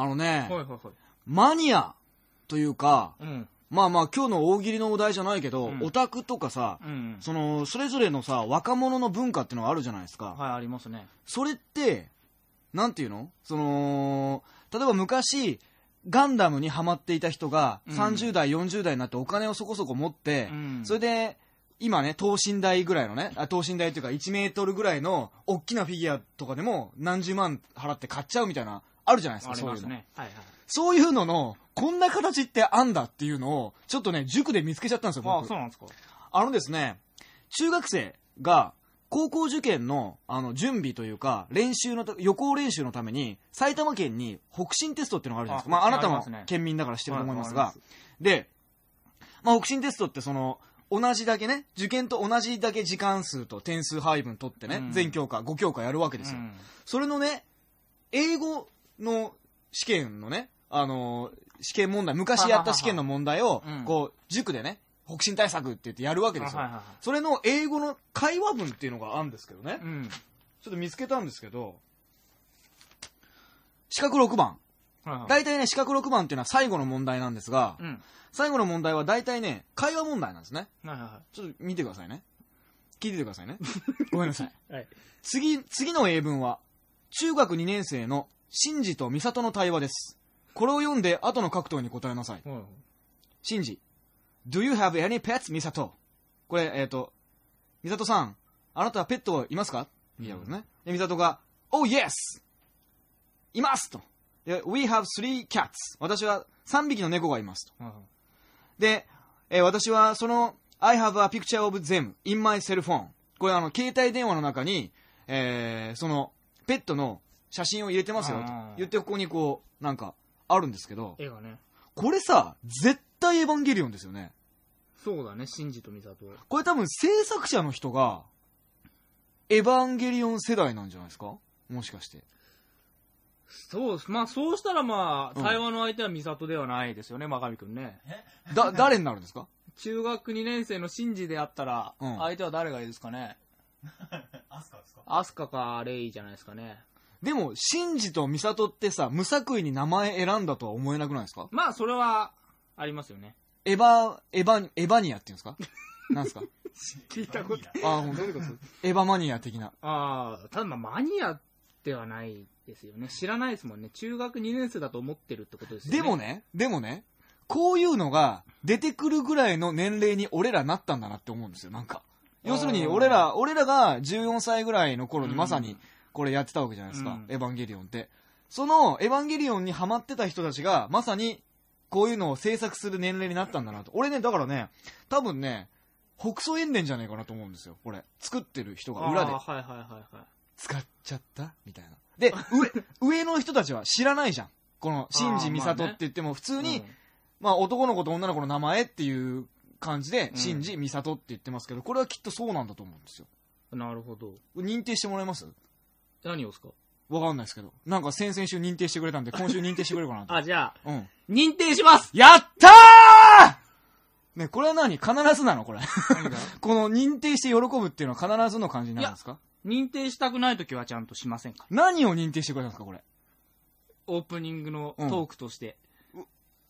あのね、はいはいはい。マニアというか、うん。まあまあ今日の大喜利のお題じゃないけど、うんオタクとかさ、うん。その、それぞれのさ、若者の文化っていうのがあるじゃないですか。はい、ありますね。それって、なんていうの？その、例えば昔、ガンダムにハマっていた人がうん30代、40代になってお金をそこそこ持って、うんそれで、今ね、等身大ぐらいのね、あ等身大というか1メートルぐらいの大きなフィギュアとかでも何十万払って買っちゃうみたいな、あるじゃないですか、そういうの。ますね。はいはい。そういうのの、こんな形ってあんだっていうのを、ちょっとね、塾で見つけちゃったんですよ、僕。あ、そうなんですか。あのですね、中学生が高校受験のあの準備というか、練習のた、予行練習のために、埼玉県に北進テストっていうのがあるじゃないですか。まあ、ああなたも県民だから知ってると思いますがで、まあ、北進テストってその、同じだけね、受験と同じだけ時間数と点数配分取ってね、うん全教科、5教科やるわけですよ。うんそれのね、英語の試験のね、あのー試験問題、昔やった試験の問題をうん、こう、塾でね、北進対策って言ってやるわけですよ。あはいはいはいそれの英語の会話文っていうのがあるんですけどね。うん。ちょっと見つけたんですけど、四角6番。はいはい。大体ね、四角6番っていうのは最後の問題なんですが、うん。最後の問題は大体ね、会話問題なんですね。はいはちょっと見てくださいね。聞いててくださいね。ごめんなさい。い。はい。次、次の英文は、中学2年生のシンジとミサトの対話です。これを読んで後の格闘に答えなさい。はいシンジ。Do you have any pets, ミサトこれ、えっ、と、ミサトさん、あなたはペットいますか？みたいなことね。で、ミサトが、Oh yes! いますと。で、We have three cats. 私は3匹の猫がいますと。はいはいで、えー私はその、I have a picture of them in my cell phone. これあの、携帯電話の中に、えーその、ペットの写真を入れてますよと言ってここにこう、なんか、あるんですけど、絵がね。これさ、絶対エヴァンゲリオンですよね。そうだね、シンジとミサト。これ多分制作者の人が、エヴァンゲリオン世代なんじゃないですか？もしかして。そうです。まあ、そうしたらまあ、うん対話の相手はミサトではないですよね、真上くんね。だ、誰になるんですか？中学2年生のシンジであったら、うん相手は誰がいいですかね？アスカですか？アスカかレイじゃないですかね。でも、シンジとミサトってさ、無作為に名前選んだとは思えなくないですか？まあ、それは、ありますよね。エヴァ、エヴァ、エヴァニアっていうんですか？なんですか？聞いたこと。あ、ほんと？エヴァマニア的な。ああ、ただまあ、マニアではないですよね。知らないですもんね。中学2年生だと思ってるってことですよね。でもね、でもね、こういうのが出てくるぐらいの年齢に俺らなったんだなって思うんですよ、なんか。要するに、俺ら、俺らが14歳ぐらいの頃にうんまさにこれやってたわけじゃないですか、うんエヴァンゲリオンって。その、エヴァンゲリオンにハマってた人たちが、まさに、こういうのを制作する年齢になったんだなと。俺ね、だからね、多分ね、北総塩田じゃねえかなと思うんですよ、これ。作ってる人が裏であ。ーはいはいはいはい。使っちゃった？みたいな。で、上、上の人たちは知らないじゃん。この、新次美里って言っても、普通に、まあ、男の子と女の子の名前っていう感じで、うん新次美里って言ってますけど、これはきっとそうなんだと思うんですよ。うんなるほど。認定してもらえます？何をですか？わかんないですけど。なんか先々週認定してくれたんで、今週認定してくれるかなと。あ、じゃあ、うん。認定しますやったーね、これは何？必ずなの？これ。この認定して喜ぶっていうのは必ずの感じになるんですか？認定したくないときはちゃんとしませんか？何を認定してくれたんですかこれ？オープニングのトークとして、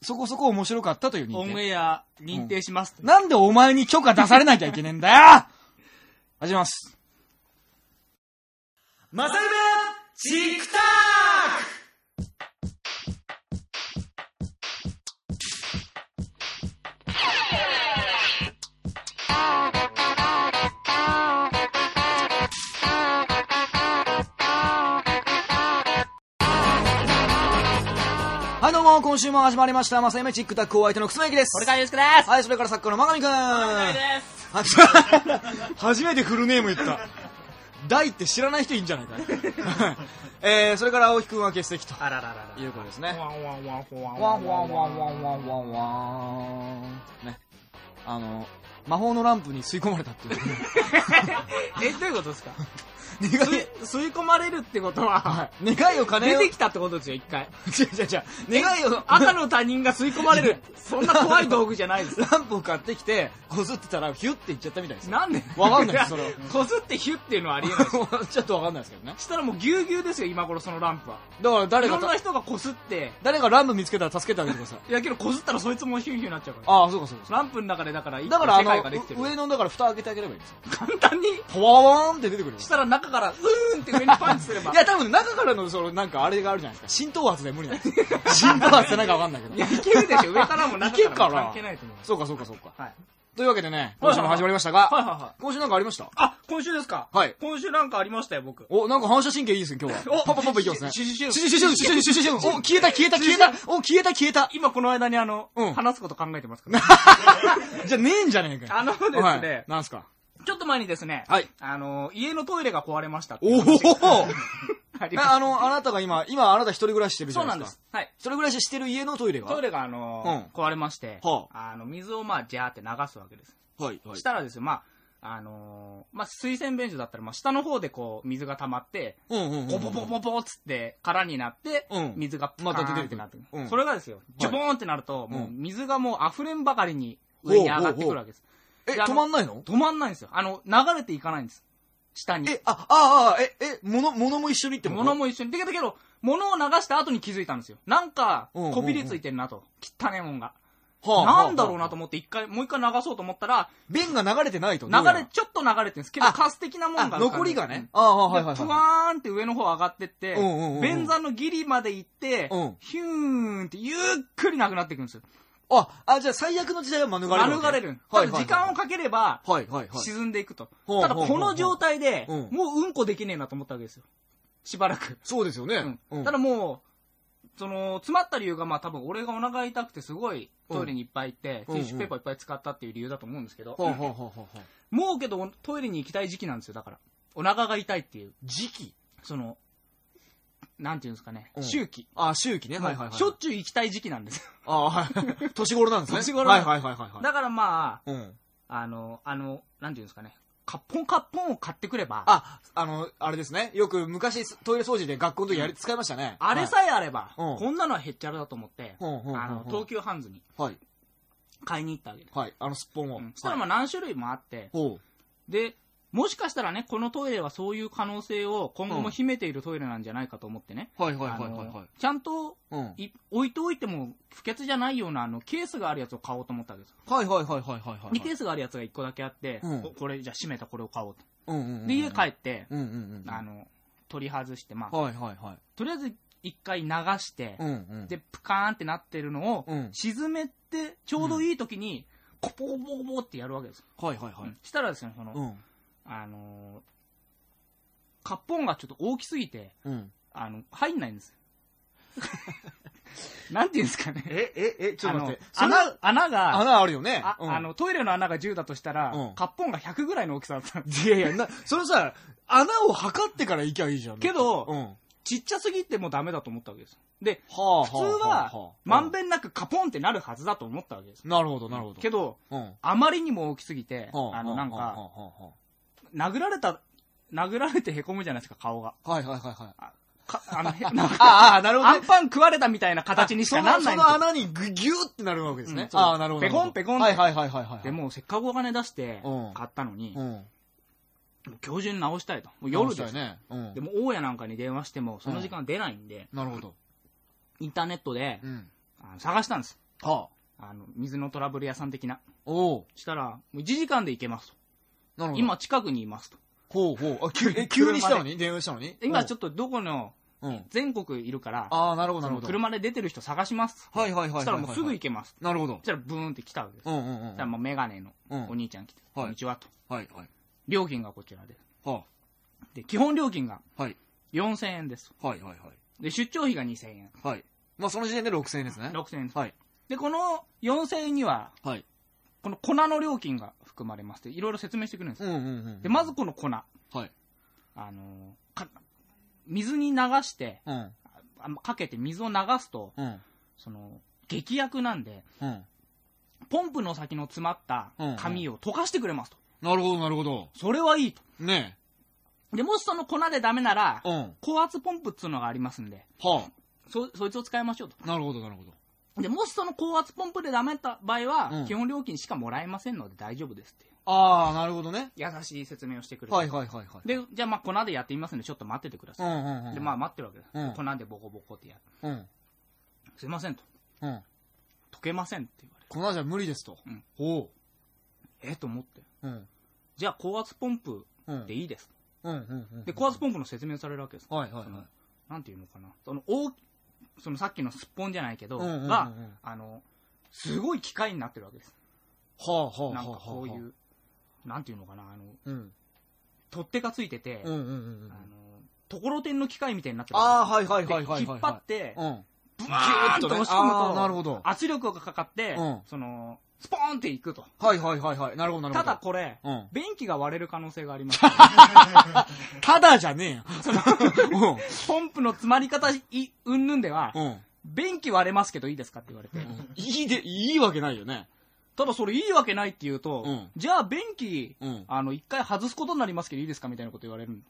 そこそこ面白かったという認オン定。エア認定しますと、なんでお前に許可出されなきゃいけねえんだよ 始めます。マサルベチクタはいどうも、今週も始まりました、マサイメチックタックお相手のくすまゆきです。これからゆうすけですはい、それから作家の真上くん。はいですは 初めてフルネーム言った。大って知らない人いいんじゃないかいえー、それから青木くんは欠席とあららららいうことですね。ワンワンワンワンワンワンワンワンワンワンワン。ね。あの、魔法のランプに吸い込まれたっていう。え、どういうことですか？願吸いい、吸い込まれるってことは、はい。願いを叶えよう。出てきたってことですよ、一回。違う違う違う。願いを、赤の他人が吸い込まれる。そんな怖い道具じゃないです。ランプを買ってきて、こすってたら、ヒュッていっちゃったみたいですよ。なんで？わかんないですそれはこすってヒュっていうのはありえないです。ちょっとわかんないですけどね。したらもうぎゅうぎゅうですよ、今頃そのランプは。だから誰いろんなが、人がこすって、誰がランプ見つけたら助けてあげてください。いやけどこすったらそいつもヒュンヒュンになっちゃうから。ああ、そうかそうか。ランプの中でだからだからあ世界ができての、る。上のだから蓋開けてあげればいいんですよ。簡単に？パワワーンって出てくるよ。したら中からうーんって上にパンチすれば。いや、多分中からの、その、なんかあれがあるじゃないですか。浸透圧で無理なんですよ。浸透圧ってなんかわかんないけど。いや、いけるでしょ。上からも中からも関係ないと思う。そうかそうかそうか。はい。というわけでね、今週も始まりましたが、はいはいはい、今週なんかありました？あ、今週ですか？はい。今週なんかありましたよ、僕。お、なんか反射神経いいですね、今日は。お、パパパパいきますね。シシシュ。シシュ、シシュ、シシュ。お、消えた、消えた、消えた。お、消えた、消えた。今この間にあの、話すこと考えてますから。じゃねえんじゃねえかあのですね、は、なんすかちょっと前にですね、はい、あの、家のトイレが壊れましたおおああの、あなたが今、今あなた一人暮らししてるじそゃないでか。うなんですす。はい。一人暮らししてる家のトイレが？トイレがあの、壊れまして、はあの、水をまあ、ジャーって流すわけです。はい、はいし。たらですよ、まあ、あのーまあ、水洗便所だったら、まあ、下の方でこう、水が溜まって、うんうんうん。ポポポポポっつって空になって、うん水がまた出てくるってなってくる、うんそれがですよ、ジョボーンってなると、もううん水がもう溢れんばかりに上に上がってくるわけです。え、であの止まんないの？止まんないんですよ。あの、流れていかないんです。下に。え、あ、ああ、え、え、物、物も一緒にってこと？物も一緒に。だけど、けど、物を流した後に気づいたんですよ。なんか、こびりついてるなと。汚ねえもんが。はあなんだろうなとは思って、一回、もう一回流そうと思ったら、あ便が流れてないと。流れ、ちょっと流れてるんですけど、あカス的なもんが。残りがね。ああ、はいはいで、ぷはわーんって上の方上がってって便座のギリまで行ってうん、ヒューンってゆっくりなくなっていくんですよ。い。あ、あ、じゃあ最悪の時代は免れるわけ？免れる。時間をかければ、はいはいはい。沈んでいくと。ただこの状態で、うんもううんこできねえなと思ったわけですよ。しばらく。そうですよね。ただもう、その、詰まった理由が、まあ多分俺がお腹痛くてすごいトイレにいっぱい行って、うんティッシュペーパーいっぱい使ったっていう理由だと思うんですけど。もうけどトイレに行きたい時期なんですよ、だから。お腹が痛いっていう、時期？その、なんていうんですかねう、ん周期。あ、周期ね。はいはいはい。しょっちゅう行きたい時期なんですよ。ああ、はい。年頃なんですね。年頃はいはいはいはいはい。だからまあ、うん。あの、あの、なんていうんですかね、カッポンカッポンを買ってくれば、あ、あの、あれですね。よく昔トイレ掃除で学校の時やり、使いましたね。あれさえあれば、うんこんなのはへっちゃらだと思って、うんうんうんうんあの、東急ハンズにはい。買いに行ったわけです。はい。あのすっぽんを。うんそしたらまあ何種類もあって、ほで、もしかしたらね、このトイレはそういう可能性を今後も秘めているトイレなんじゃないかと思ってね、う。はいはいはいはいはい。ちゃんとうん。い置いておいても不潔じゃないようなあのケースがあるやつを買おうと思ったわけです。はいはいはいはいはいはい。でケースがあるやつが1個だけあって、うんおこれじゃあ閉めたこれを買おうと。うんうんうん。で、家帰って、うんうんうん。あの、取り外して、まあ、はいはいはい。とりあえず一回流して、うんうん。で、プカーンってなってるのを、うん沈めて、ちょうどいい時に、コポコポコポってやるわけです。はいはいはい。したらですね、その、うん。あのー、カッポンがちょっと大きすぎて、うん。あの、入んないんです。なんていうんですかね。え、え、え、ちょっと待って。あの穴、穴が、穴あるよね。あうんあの、トイレの穴が10だとしたら、うんカッポンが100ぐらいの大きさだったんです。いやいや、な、そのさ、穴を測ってから行きゃいいじゃん。けどうん。はちっちゃすぎてもダメだと思ったわけです。で、あ、はあ、普通は、まんべん。んなくカポンってなるはずだと思ったわけです。なるほど、なるほど。けど、うん。あまりにも大きすぎて、はあの、なんか、はあはあは殴られた、殴られて凹むじゃないですか、顔が。あはいはいはいはい。かあの、へ なんかああ、なるほどねアン。パン食われたみたいな形にしかなんないんですよ。そのその穴にぐぎゅーってなるわけですね。うんそうああ、なるほど。ペコンペコンってはいはいはいはいはい。で、もうせっかくお金出してうん買ったのに、うん。もう今日中に直したいと。もう夜です。よね。うんで。も大家なんかに電話しても、その時間出ないんで、なるほど。インターネットでうん。あの探したんです。はあ。あの、水のトラブル屋さん的な。おおしたら、もう1時間で行けますと。なるほど。今近くにいますと。ほうほう。あ、急え急にしたのに？電話したのに？今ちょっとどこの、うん。うん。全国いるから、ああ、なるほどなるほど。車で出てる人探します。はいはいはいはいはい。そしたらもうすぐ行けます。なるほどそ。したらブーンって来たわけです。うんうんうん。そしたらもうメガネのうんお兄ちゃん来て、はいこんにちはと。はいはい。料金がこちらで。はで、基本料金があ。はい。4000円です。はいはいはい。で、出張費が2000円。はい。まあその時点で6000円ですね。6000円です。はい。で、この4000円には、はい。この粉の料金が含まれますって、いろいろ説明してくるんですよ。うんうんうん。で、まずこの粉。はい。あのーか水に流して、うん。あかけて水を流すと、うん。その、劇薬なんで、うん。ポンプの先の詰まった紙を溶かしてくれますと。なるほどなるほど。それはいいと。ねで、もしその粉でダメなら、うん。高圧ポンプっつうのがありますんで、はそ、そいつを使いましょうと。あ。なるほど、なるほど。で、もしその高圧ポンプでダメだった場合は、うん基本料金しかもらえませんので大丈夫ですっていう。ああ、なるほどね。優しい説明をしてくれて。はいはいはいはい。で、じゃあまあ粉でやってみますんで、ちょっと待っててください。うんうんうん。で、まあ待ってるわけです。うん粉でボコボコってやる。うん。すいませんと。うん。溶けませんって言われて。粉じゃ無理ですと。うんほえと思って。う。うん。じゃあ高圧ポンプうん。でいいです。うんうんうん。で、高圧ポンプの説明されるわけです。はいはいはい。なんていうのかな。その、大、そのさっきのすっぽんじゃないけど、うんうんうんうんが、あの、すごい機械になってるわけです。はあはあはあ。なんかこうい。う、なんていうのかな、あの、うん。取っ手がついてて、うんうんうんうんあ。の、ところてんの機械みたいになってるああ、わはいはい。はいはいはい。で引っ張って、うん。ブワーンと押し込むあーと、なるほど。圧力がかかって、うんその、スポーンっていくと。はいはいはいはい。なるほどなるほたど。だこれ、うん。便器が割れる可能性があります。ただじゃねポンプの詰まり方い、うんぬんではえ、よ。うん。便器割れますけどいいですかって言われて。うん。いいで、いいわけないよね。ただそれいいわけないって言うと、うんじゃあ便器、うん。あの、一回外すことになりますけどいいですかみたいなこと言われる。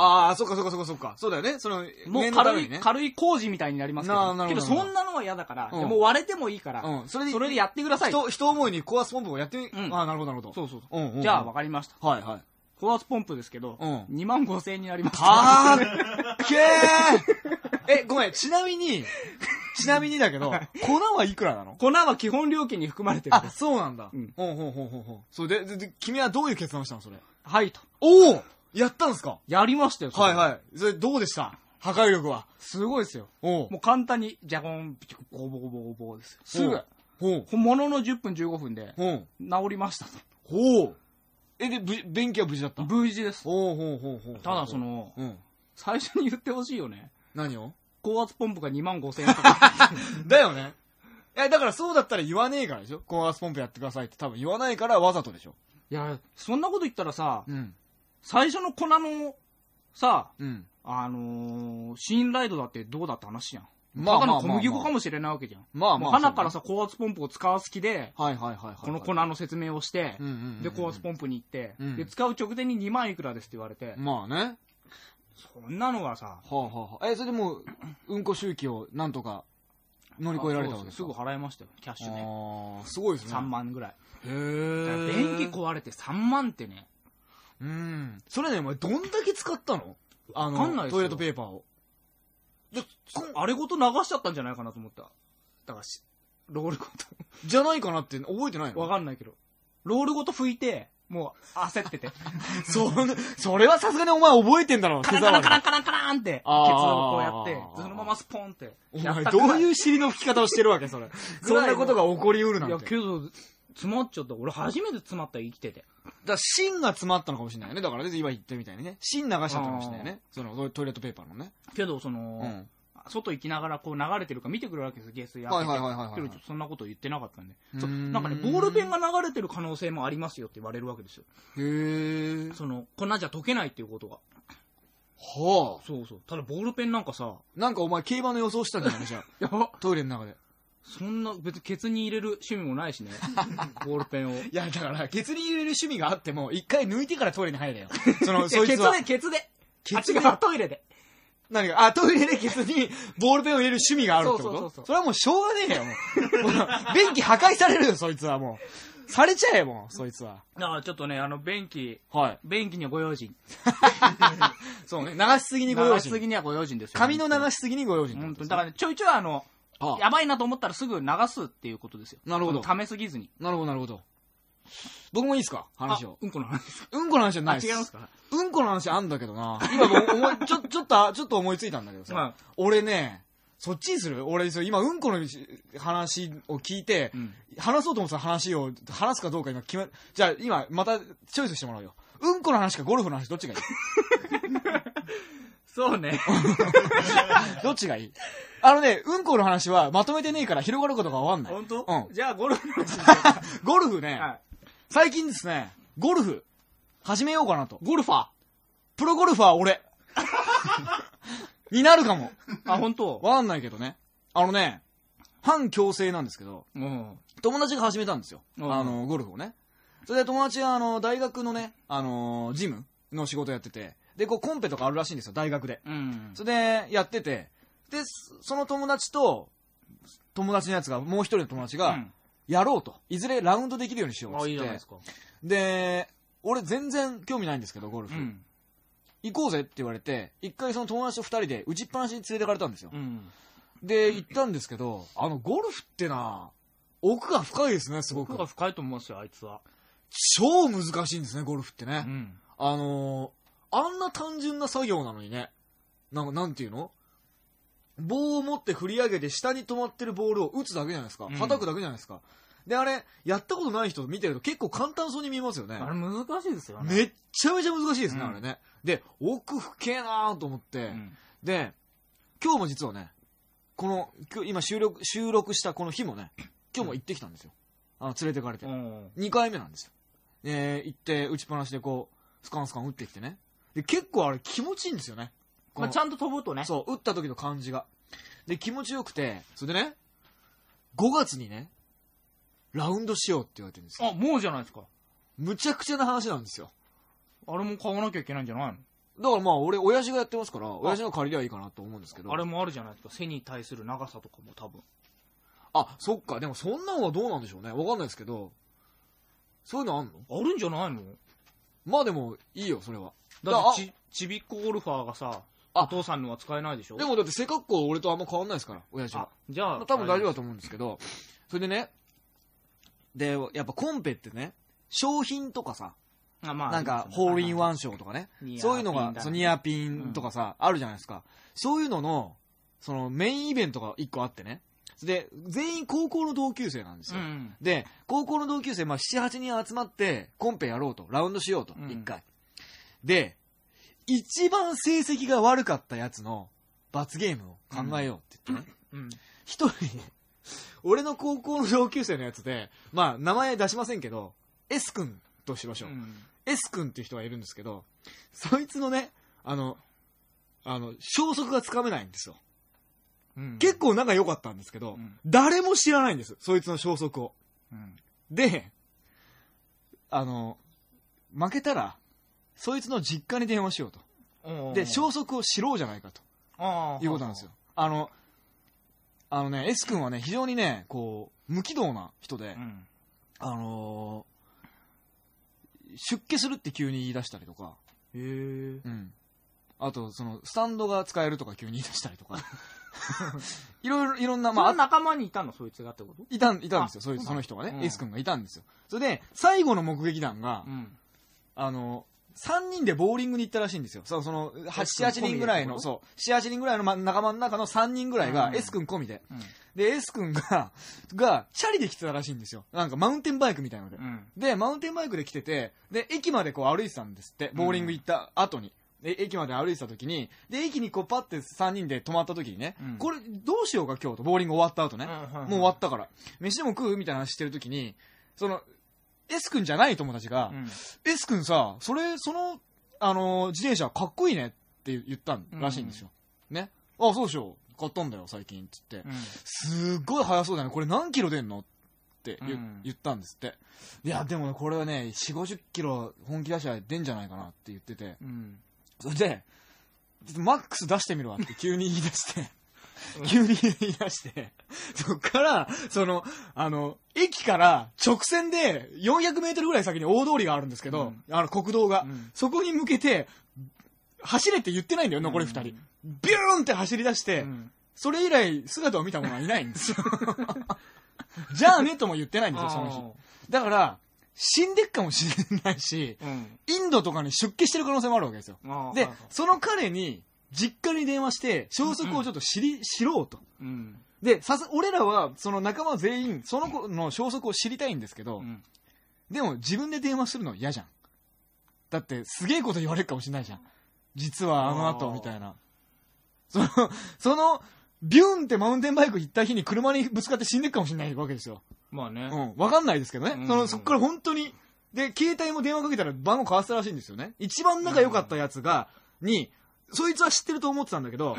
ああ、そっかそっかそっかそっか。そうだよね。その、もう念のた軽い、ね。軽い工事みたいになりますけど。ななるほどけどそんなのは嫌だから、うんでもう割れてもいいから、うん。それで、それでやってください。人、人思いに高圧ポンプをやってみ、うんああ、なるほどなるほど。そうそうそう。うんうんうんじゃあ分かりました。はいはい。高圧ポンプですけど、うん2万5千円になります。かーっけー え、ごめん、ちなみに、ちなみにだけど、粉はいくらなの？粉は基本料金に含まれてるんあ。そうなんだ。うんほうほうほうほうほう。それで、で、で君はどういう決断をしたのそれ？はいと。おおやったんですか？やりましたよ。それはいはい。それどうでした？破壊力は。すごいですよ。おうもう簡単に、じゃこん、ゴボゴボゴボですよ。すぐ。ほう。ものの10分15分でほう。治りましたと。ほう。え、で、ぶ便器は無事だった？無事です。ほうほうほうほう。ただそ、の、うん。最初に言ってほしいよね。何を？高圧ポンプが2万5千円とか。だよね。え、だからそうだったら言わねえからでしょ？高圧ポンプやってくださいって多分言わないからわざとでしょ？いや、そんなこと言ったらさ、うん。最初の粉の、さ、うん。あのー、信頼度だってどうだって話じゃん。まあただの小まあまあまあ麦粉かもしれないわけじゃん。まあまあ。花からさ、高圧ポンプを使う好きで、はいはいはいはい。この粉の説明をしてうんうんうんうん、で、高圧ポンプに行ってうん、で、使う直前に2万いくらですって言われて、まあね。そんなのがさ、はあはあはあ。え、それでもう、うんこ周期をなんとか乗り越えられたわけですか？すぐ払いましたよ、キャッシュで。ああ、すごいですね。3。万ぐらい。へえ。便器壊れて3万ってね、うん。それね、お前どんだけ使ったの？あの、わかんないですよトイレットペーパーを。であれごと流しちゃったんじゃないかなと思った。だからし、ロールごじゃないかなって覚えてないと。わのかんないけど。ロールごと拭いて、もう焦ってて。そ、それはさすがにお前覚えてんだろう、カランカランカランカランカランって、ケツあーをこうやって、そのままスポンって。お前どういいう尻の吹き方をしてるわけ、それ。そんなことが起こりうるなんいや、て。けど、詰まっちゃった。俺初めて詰まった生きてて。だ芯が詰まったのかもしれないよね。だからね、今言ったみたいにね。芯流しちゃったかもしれないよね。そのトイレットペーパーのね。けど、そうん。の、外行きながらこう流れてるか見てくるわけです、下水はいはいはいはいはいけどそんなこと言ってなかったんで。なんかね、ボールペンが流れてる可能性もありますよって言われるわけですよ。へえ。その、粉じゃ溶けないっていうことが。はあ。そうそう。ただボールペンなんかさ、なんかお前競馬の予想したんじゃないじゃあ。やば。トイレの中で。そんな、別にケツに入れる趣味もないしね。ボールペンを。いいや、だから、ケツに入れる趣味があっても、一回抜いてからトイレに入れよ。その、やそいつはケツで、。ケツで。ケツで？あ違う、トイレで。何が、あ、トイレでケツにボールペンを入れる趣味があるってこと？そうそうそうそうそれはもうしょうがねえよ、もう。もう便器破壊されるよ、そいつはもう。されちゃえ、もう、そいつは。だからちょっとね、あの、便器、はい。便器にはご用心。そうね、流しすぎにご用心。流しすぎにはご用心ですよ。髪の流しすぎにご用心本当に。だからね、ちょいちょいあの、あやばいなと思ったらすぐ流すっていうことですよ。なるほど溜めすぎずに。なるほど、なるほど。僕もいいですか？話を。あうんこの話ですかうんこの話じゃないあ、です。違いますか？うんこの話あんだけどな。今思い、ちょ、ちょっと、ちょっと思いついたんだけどさ。はい俺ね、そっちにする？俺、今、うんこの話を聞いて、うん話そうと思ってた話を、話すかどうか今決め、じゃあ今、またチョイスしてもらうよ。うんこの話かゴルフの話、どっちがいい？そうね。どっちがいい？あのね、うんこの話はまとめてねえから広がることがわかんない。本当？うん。じゃあゴルフの話 ゴルフね、はい。最近ですね、ゴルフ、始めようかなと。ゴルファー。プロゴルファー俺。になるかも。あ、本当？わかんないけどね。あのね、反強制なんですけど、うん。友達が始めたんですよ。うんあの、ゴルフをね。それで友達は、あの、大学のね、あの、ジムの仕事やってて、で、こうコンペとかあるらしいんですよ、大学で。うん。それで、やってて、で、そその友達と、友達のやつが、もう一人の友達が、うんやろうと。いずれラウンドできるようにしようっていいじゃないです。か。で、俺全然興味ないんですけど、ゴルフ。うん。行こうぜって言われて、一回その友達と二人で打ちっぱなしに連れてかれたんですよ。うん。で、行ったんですけど、あの、ゴルフってな、奥が深いですね、すごく僕。が深いと思うんですよ、あいつは。超難しいんですね、ゴルフってね。うん。あのーあんな単純な作業なのにね、なんか、なんていうの？棒を持って振り上げて下に止まってるボールを打つだけじゃないですか。うん叩くだけじゃないですか。で、あれ、やったことない人見てると結構簡単そうに見えますよね。あれ難しいですよね。めっちゃめちゃ難しいですね、うんあれね。で、奥深えなーと思って、うん。で、今日も実はね、この、今日今収録、収録したこの日もね、今日も行ってきたんですよ。あの、連れてかれて。うん。2回目なんですよ。えー、行って、打ちっぱなしでこう、スカンスカン打ってきてね。で、結構あれ気持ちいいんですよね。まあ、ちゃんと飛ぶとね。そう、打った時の感じが。で、気持ちよくて、それでね、5月にね、ラウンドしようって言われてるんですよ。あ、もうじゃないですか。むちゃくちゃな話なんですよ。あれも買わなきゃいけないんじゃないの？だからまあ、俺、親父がやってますから、親父の借りりゃいいかなと思うんですけど。あれもあるじゃないですか。背に対する長さとかも多分。あ、そっか。でもそんなのはどうなんでしょうね。わかんないですけど。そういうのあんの？あるんじゃないの？まあでも、いいよ、それは。だってち、ちびっこゴルファーがさ、あお父さんのは使えないでしょ？でもだって背格好俺とあんま変わんないですから、親父はあ。、じゃあ、多分大丈夫だと思うんですけど、それでね、で、やっぱコンペってね、商品とかさ、あまあ、なんか、ホールインワン。ン賞とかねそういうのが、そうニアピンとかさ、あるじゃないですか。そういうのの、そのメインイベントが一個あってね。で、全員高校の同級生なんですよ。うん。で、高校の同級生、まあ、7、8人集まって、コンペやろうと、ラウンドしようと、うん一回。で、一番成績が悪かったやつの罰ゲームを考えようって言ってね。うん。一人ね、俺の高校の同級生のやつで、まあ、名前出しませんけど、S 君としましょう。うん S 君っていう人がいるんですけど、そいつのね、あの、あの、消息がつかめないんですよ。うん結構仲良かったんですけど、うん誰も知らないんです。そいつの消息を。うんで、あの、負けたら、そいつの実家に電話しようと。で、消息を知ろうじゃないかということなんですよ。あの、あのね、S 君はね、非常にね、こう、無軌道な人で、うん。あのー出家するって急に言い出したりとか、へえ。うん。あと、その、スタンドが使えるとか急に言い出したりとか。いろいろ、いろんな、まあ、まあ、仲間にいたの、そいつがってこと？いたん、いたんですよ、あそういう、その人がね、うん S 君がいたんですよ。それで、最後の目撃談が、うん。あの、3人でボーリングに行ったらしいんですよ。そう、その、8、S 君8人ぐらいの、そう、7、8人ぐらいのま仲間の中の3人ぐらいがうん S 君込みで。うん。で、S 君が、が、チャリで来てたらしいんですよ。なんかマウンテンバイクみたいので。うん。で、マウンテンバイクで来てて、で、駅までこう歩いてたんですって、ボーリング行った後に。で、駅まで歩いてた時に、で、駅にこうパッて3人で止まった時にね、うんこれどうしようか今日と、ボーリング終わった後ね。うんもう終わったから。飯でも食う？みたいな話してる時に、その、S 君じゃない友達が、うん S 君さ、それ、その、あのー自転車かっこいいねって言ったらしいんですよ。ね。あ、そうでしょ。買ったんだよ、最近。つって。うん。すっごい速そうだね。これ何キロ出んのって言,、ったんですって。いや、でもねこれはね、4、50キロ本気出したら出んじゃないかなって言ってて。うん。それで、マックス出してみろって急に言い出して。急に言い出して、そっから、その、あの、駅から直線で400メートルぐらい先に大通りがあるんですけど、あの国道が、うんそこに向けて、走れって言ってないんだよ、残り2人。ビューンって走り出して、うんそれ以来姿を見た者はいないんですよ。じゃあねとも言ってないんですよ、その日。だから、死んでっかもしれないし、うん。インドとかに出家してる可能性もあるわけですよ。でその彼に、実家に電話して、消息をちょっと知り、知ろうと。うん。で、さす、俺らは、その仲間全員、その子の消息を知りたいんですけど、うん。でも自分で電話するの嫌じゃん。だって、すげえこと言われるかもしれないじゃん。実はあの後、みたいな。その、その、ビューンってマウンテンバイク行った日に車にぶつかって死んでっかもしれないわけですよ。まあね。うん、わかんないですけどね。うんその、そっから本当に、で、携帯も電話かけたら番号交わせたらしいんですよね。一番仲良かったやつが、に、そいつは知ってると思ってたんだけど、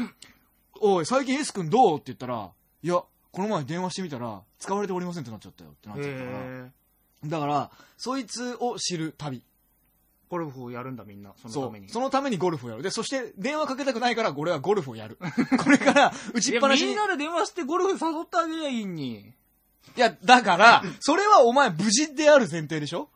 おい、最近 S 君どう？って言ったら、いや、この前電話してみたら、使われておりませんってなっちゃったよってなっちゃったから。へだから、そいつを知る旅。ゴルフをやるんだみんな、そのそために。う。そのためにゴルフをやる。で、そして電話かけたくないから、俺はゴルフをやる。これから、打ちっぱなしに。いみんなで電話してゴルフ誘ってあげりゃいいに。や、だから、それはお前無事である前提でしょ？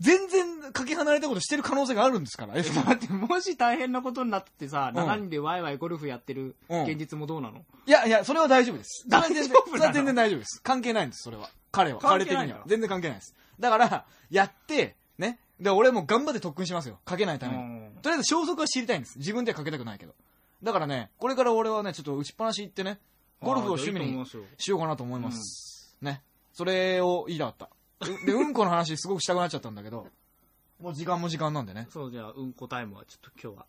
全然かけ離れたことしてる可能性があるんですから。えだって、もし大変なことになってさ、うん7人でワイワイゴルフやってるうん現実もどうなの？いやいや、それは大丈夫です。それは全然、大丈夫なの？それは全然大丈夫です。関係ないんです、それは。彼は。関係ないの？彼的には。全然関係ないです。だから、やって、ね。で、俺も頑張って特訓しますよ。かけないために。うんとりあえず消息は知りたいんです。自分ではかけたくないけど。だからね、これから俺はね、ちょっと打ちっぱなし行ってね、ゴルフを趣味にしようかなと思います。ね。それを言いたかった。うで、うんこの話すごくしたくなっちゃったんだけど、もう時間も時間なんでね。そう、じゃあ、うんこタイムはちょっと今日は。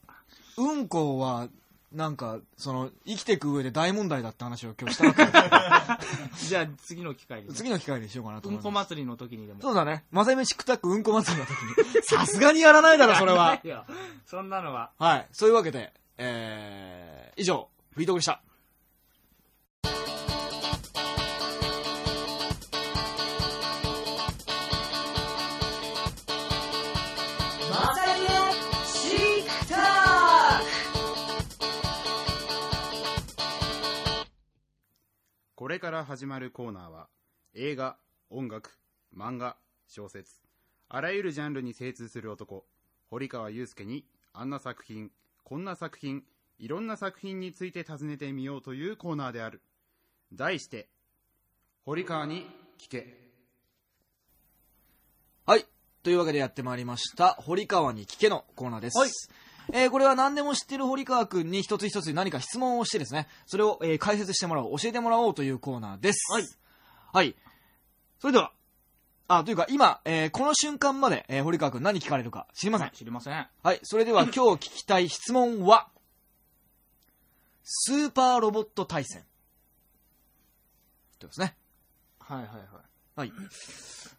うんこは、なんか、その、生きていく上で大問題だって話を今日したかった。じゃあ、次の機会にね。次の機会にしようかなとうん思います。こ祭りの時にでも。そうだね。まさめしくたくうんこ祭りの時に。さすがにやらないだろ、それは。いや、そんなのは。はい。そういうわけで、えー、以上、フリートークでした。から始まるコーナーは映画、音楽、漫画、小説あらゆるジャンルに精通する男堀川雄介にあんな作品こんな作品いろんな作品について尋ねてみようというコーナーである題して堀川に聞けはい。というわけでやってまいりました、堀川に聞けのコーナーです。はいえーこれは何でも知ってる堀川くんに一つ一つ何か質問をしてですね、それを、えー解説してもらおう、教えてもらおうというコーナーです。はい。はい。それでは、あ、というか今、えーこの瞬間まで、えー堀川くん何聞かれるか知りません。はい知りません。はい、それでは 今日聞きたい質問は、スーパーロボット対戦。とですね。はいはいはい。はい。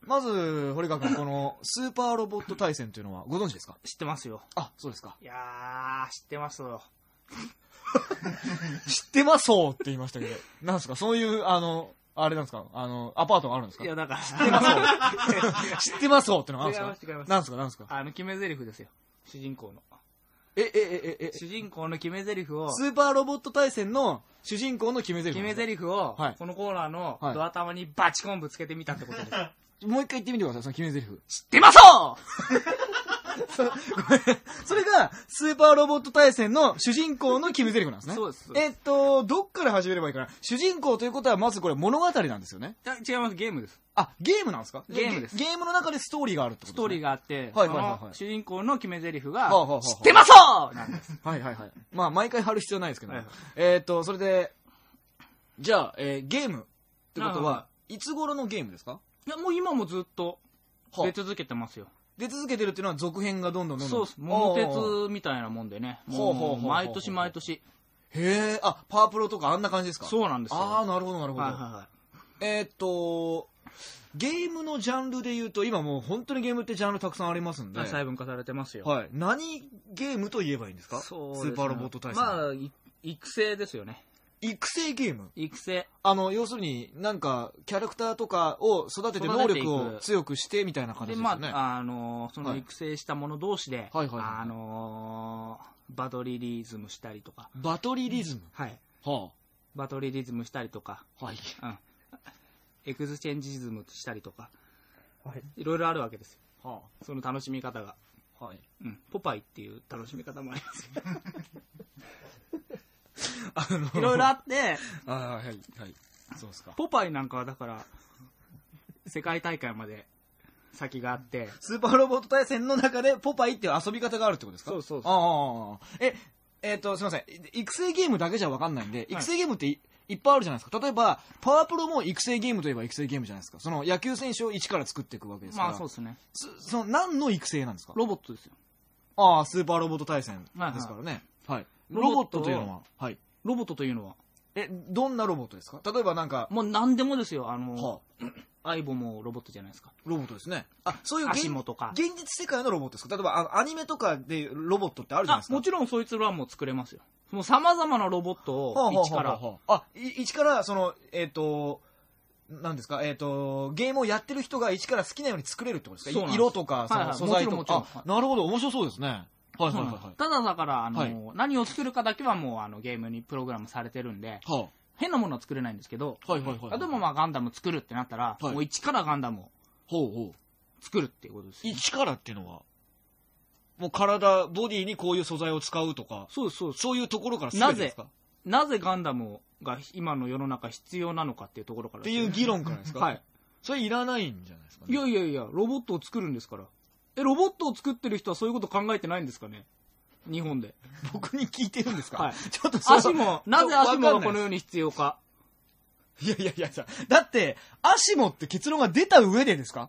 まず、堀川君、このスーパーロボット対戦というのはご存知ですか？知ってますよ。あ、そうですか。いやー、知ってますよ。知ってますそうって言いましたけど、なんですか？そういう、あの、あれなんですか？あの、アパートがあるんですか？いや、だから、知ってますそう 知ってますそうってのがあるんですか？違います違いますなんですか？なんですか？あの、決め台詞ですよ。主人公の。え、え、え、え、え、主人公の決め台詞を、スーパーロボット対戦の主人公の決め台詞。決めなんです台詞をはい、このコーナーのはい。ドア玉にバチコンぶつけてみたってことです。か もう一回言ってみてください、その決め台詞。知ってますよ そ それが、スーパーロボット対戦の主人公の決め台詞なんですね。そうです。えっと、どっから始めればいいかな。主人公ということは、まずこれ物語なんですよね。いや違います、ゲームです。あ、ゲームなんですか？ゲームですゲゲームの中でストーリーがあるってことストーリーが。があって、はいはいはいはいその主人公の決め台詞が、はあはあはあ知ってますよなんです。はいはいはい。まあ、毎回貼る必要ないですけど。はいはいえっと、それで、じゃあ、えーゲームってことはいはは、いつ頃のゲームですか？いや、もう今もずっとはあ出続けてますよ。出続けてるっていうのは続編がどんどんどんどん。そうです。桃鉄みたいなもんでね。もう、ほうほうほうほう毎年毎年。へえ、あ、パワープロとかあんな感じですか？そうなんですよ。ああ、なるほどなるほど。はいはいはい。えーっと、ゲームのジャンルで言うと、今もう本当にゲームってジャンルたくさんありますんで。細分化されてますよ。はい。何ゲームと言えばいいんですか？そうですねスーパーロボット大戦。まあ、い育成ですよね。育成ゲーム育成。あの、要するに、なんか、キャラクターとかを育てて育能力を強くしてみたいな感じで、ですよね。まあ、あのーそはいの育成した者同士で、はいはいはいあのーバトリリズムしたりとか、バトリリズム？はい。はバトリリズムしたりとか、あ。はい。うん。エクスチェンジズムしたりとか、はい。いろいろあるわけですよ。はその楽しみ方が。あ。はい。うん。ポパイっていう楽しみ方もありますけど。あのいろいろあって、あはい、はい。そうですか。ポパイなんかはだから、世界大会まで先があって、スーパーロボット対戦の中でポパイっていう遊び方があるってことですか？そうそうそうああ。え、えっ、と、すみません。育成ゲームだけじゃわかんないんで、育成ゲームってい,、いっぱいあるじゃないですか。例えば、パワープロも育成ゲームといえば育成ゲームじゃないですか。その野球選手を一から作っていくわけですから。まあそうですね。そその何の育成なんですか？ロボットですよ。ああ、スーパーロボット対戦ですからね。はい。ロボッロボットというのは、はい。ロボットというのは、え、どんなロボットですか？例えばなんか、もう何でもですよ。あの、はあ、アイボもロボットじゃないですか。ロボットですね。あ、そういう現足もとか。現実世界のロボットですか？例えばあのアニメとかでロボットってあるじゃないですか。あもちろんそいつらも作れますよ。もう様々なロボットをはあはあ一から。はあはああ、い一から、その、えっ、と、なんですか、えっ、と、ゲームをやってる人が一から好きなように作れるってことですか？そうなんです色とか、そはいはいの素材ともちろんもか。ちろんあ、なるほど、面白そうですね。はいはいはいはい。ただだから、あの、はい何を作るかだけはもうあのゲームにプログラムされてるんで、は変なものは作れないんですけど、あ、はいはいはい。例えばまあガンダム作るってなったら、はいもう一からガンダムをほうほう。作るっていうことですよ。一からっていうのは、もう体、ボディにこういう素材を使うとか、そうです、そうです。そういうところから全てですか？なぜガンダムが今の世の中必要なのかっていうところからですよね、っていう議論からですか？はい。それいらないんじゃないですかね。いやいやいや、ロボットを作るんですから。え、ロボットを作ってる人はそういうこと考えてないんですかね？日本で。僕に聞いてるんですか？はいちょっとそれは足も、なぜ足もがこの世に必要か。いやいやいや、だって、アシモって結論が出た上でですか？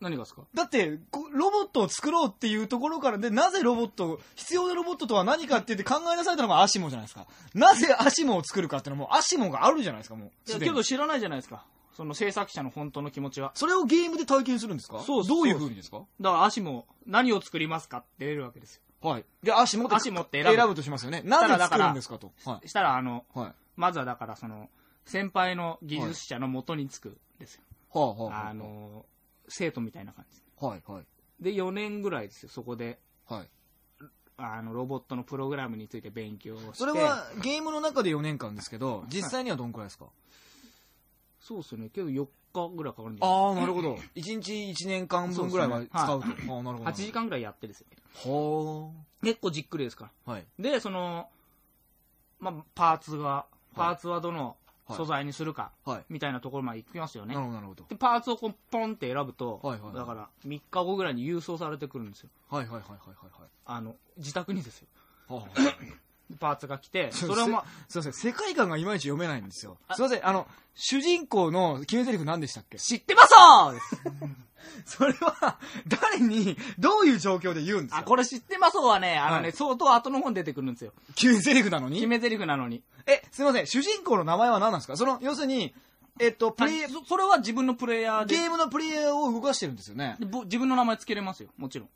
何がですか？だって、こロボットを作ろうっていうところからで、なぜロボット、必要なロボットとは何かって言って考えなされたのがアシモじゃないですか。なぜアシモを作るかっていうのはもうアシモがあるじゃないですか、もう。いやすでにけど知らないじゃないですか。その制作者の本当の気持ちは。それをゲームで体験するんですか？そうどういう風にですか？だから足も何を作りますかって出るわけですよ。はい。で、アシモってアシモって選ぶとしますよね。なぜ作るんですかと。はい。したら、あの、はい。まずはだからその、先輩の技術者の元につくんですよ。はあ、はあ、はあの、生徒みたいな感じ。あ、はい、はい。で、4年ぐらいですよ、そこで。はい。あの、ロボットのプログラムについて勉強をして。それはゲームの中で4年間ですけど、実際にはどんくらいですか？そうですよね。けど4日ぐらいかかるんじゃないああ、なるほど。1日1年間分ぐらいは使うと。そうですああ、なるほど。8時間ぐらいやってですよ。は結構じっくりですから。あ。はい。で、その、まあ、パーツが、パーツはどのはい素材にするか、はい。みたいなところまで行きますよねな。るほど、なるほど。で、パーツをこうポンって選ぶと、はいはいはいだから3日後ぐらいに郵送されてくるんですよ。はいはいはいはいはいあの、自宅にですよ。はい。はでパーツが来て、あ、それはまあ、すいません、世界観がいまいち読めないんですよ。あすいません、あの、主人公の決め台詞何でしたっけ？知ってますーです それは、誰に、どういう状況で言うんですかあ、これ知ってますはね、あのね、はい相当後の方に出てくるんですよ。決め台詞なのに？決め台詞なのに。え、すいません、主人公の名前は何なんですか？その、要するに、えっと、プレイ、そそれは自分のプレイヤーでゲームのプレイヤーを動かしてるんですよね。自分の名前つけれますよ、もちろん。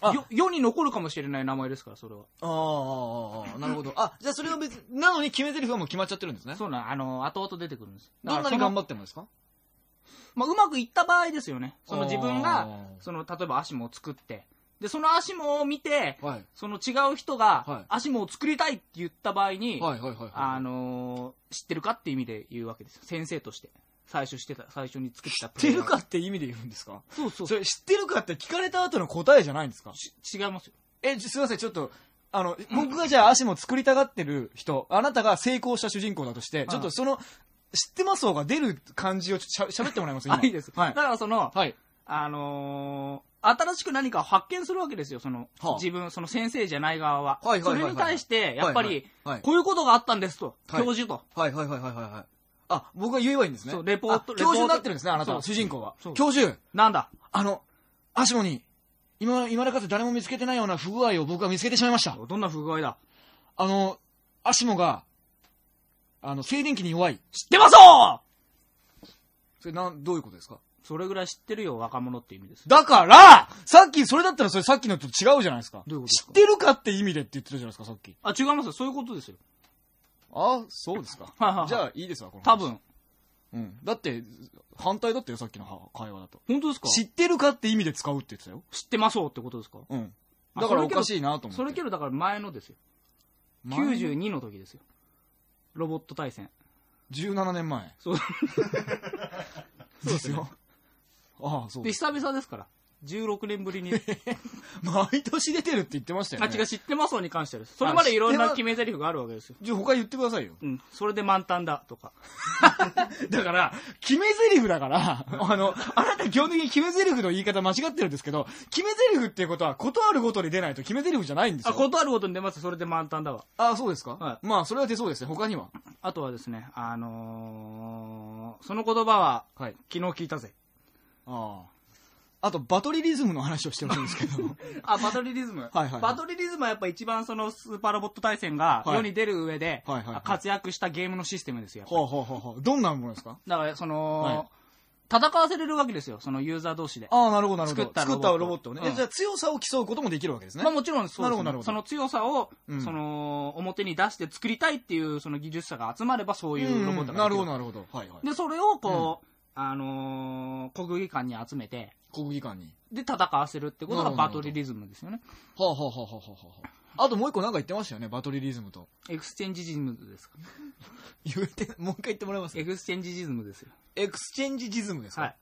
あよ世に残るかもしれない名前ですから、それは。ああ、あなるほど。あ、じゃあそれは別に、なのに決め台詞はもう決まっちゃってるんですね。そうな、あの、後々出てくるんです。どんなに頑張っってもですか？まあ、うまくいった場合ですよね。その自分あがー、その、例えばアシモを作って、で、そのアシモを見て、はい。その違う人はいが、アシモを作りたいって言った場合に、はいはいはいはい。あのー知ってるかっていう意味で言うわけですよ。先生として。最初してた、最初に作ったプ知ってレイヤーるかって意味で言うんですか？そうそうそれ知ってるかって聞かれた後の答えじゃないんですか？し違いますよ。え、じすいません、ちょっと、あの、僕がじゃあ足も作りたがってる人、あなたが成功した主人公だとして、ちょっとその、知ってます方が出る感じをちょっとしゃ喋ってもらいますいいです。はいだ。からその、はい。あのー新しく何かを発見するわけですよ、その、はあ自分、その先生じゃない側は。はいはいはいはいそれに対して、やっぱり、はいはいはいこういうことがあったんですと、はい教授と。はいはいはいはいはいはい。あ、僕が言えばいいんですね。そうレポート教授になってるんですね、あなた主人公は。教授、なんだ？あの、足もに、今、今までかつて誰も見つけてないような不具合を僕は見つけてしまいました。どんな不具合だ？あの、足もが、あの、静電気に弱い。知ってますよそれなん、どういうことですか？それぐらい知ってるよ、若者って意味です。だから、さっき、それだったらそれさっきのと違うじゃないですか。どういうことですか？知ってるかって意味でって言ってたじゃないですか、さっき。あ、違いますよ、そういうことですよ。あそうですか。はいはいはいじゃあ、いいですわ、この話多。分。うん。だって、反対だったよ、さっきの会話だと。本当ですか？知ってるかって意味で使うって言ってたよ。知ってますよってことですか？うん。あだからおかしいなと思って。それけどだから前のですよ。前の？92の時ですよ。ロボット対戦。17年前。そう。ですよ。ああ、そうで、です。久々ですから。16年ぶりに。毎年出てるって言ってましたよあ、ね。違う、知ってますよに関してはです。それまでいろんな決め台詞があるわけですよ。じゃあ他言ってくださいよ。うん。それで満タンだ、とか。だから、決め台詞だから、あの、あなた基本的に決め台詞の言い方間違ってるんですけど、決め台詞っていうことは、ことあるごとに出ないと決め台詞じゃないんですあ、よ。ことあるごとに出ますそれで満タンだわ。あ、そうですか？はいまあ、それは出そうですね。他には？あとはですね、あのー、その言葉は、はい。昨日聞いたぜ。ああ。あと、バトリリズムの話をしてほしいんですけど。あ、バトリリズム？はいはいはいバトリリズムはやっぱ一番そのスーパーロボット対戦がはい世に出る上ではいはいはい活躍したゲームのシステムですよ。やっぱりほうほうほうほう。どんなものですか？だからその、はい戦わせれるわけですよ、そのユーザー同士で。ああ、なるほど、なるほど。作ったロボットをね。うんえじゃあ強さを競うこともできるわけですね。まあもちろんそうです、ね、なるほどなるほどその強さを、うんその表に出して作りたいっていうその技術者が集まればそういうロボットができなるほど、なるほど。はいはい。で、それをこう、あのー国技館に集めて、国技館に。で、戦わせるってことがバトルリズムですよね。はあ、はあはあはあはあはあ、あともう一個なんか言ってましたよね、バトルリズムと。エクスチェンジジズムですか。言って、もう一回言ってもらえます？エクスチェンジジズムですよ。エクスチェンジジズムですか、はい。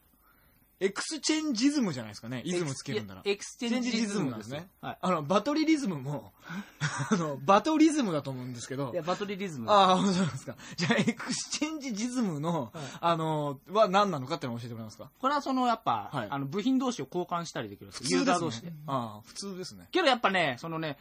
エクスチェンジズムじゃないですかね。イズムつけるんだら。エクスチェンジジズムなんですね。はい。あの、バトリリズムも、あの、バトリズムだと思うんですけどい、や、バトルリズム。ああ、そうなんですか。じゃあ、エクスチェンジジズムの、はいあの、は何なのかっていうのを教えてもらえますか？これはその、やっぱ、はいあの、部品同士を交換したりできるんですよユーザー同士で。ああ、普通ですね。けどやっぱね、そのね、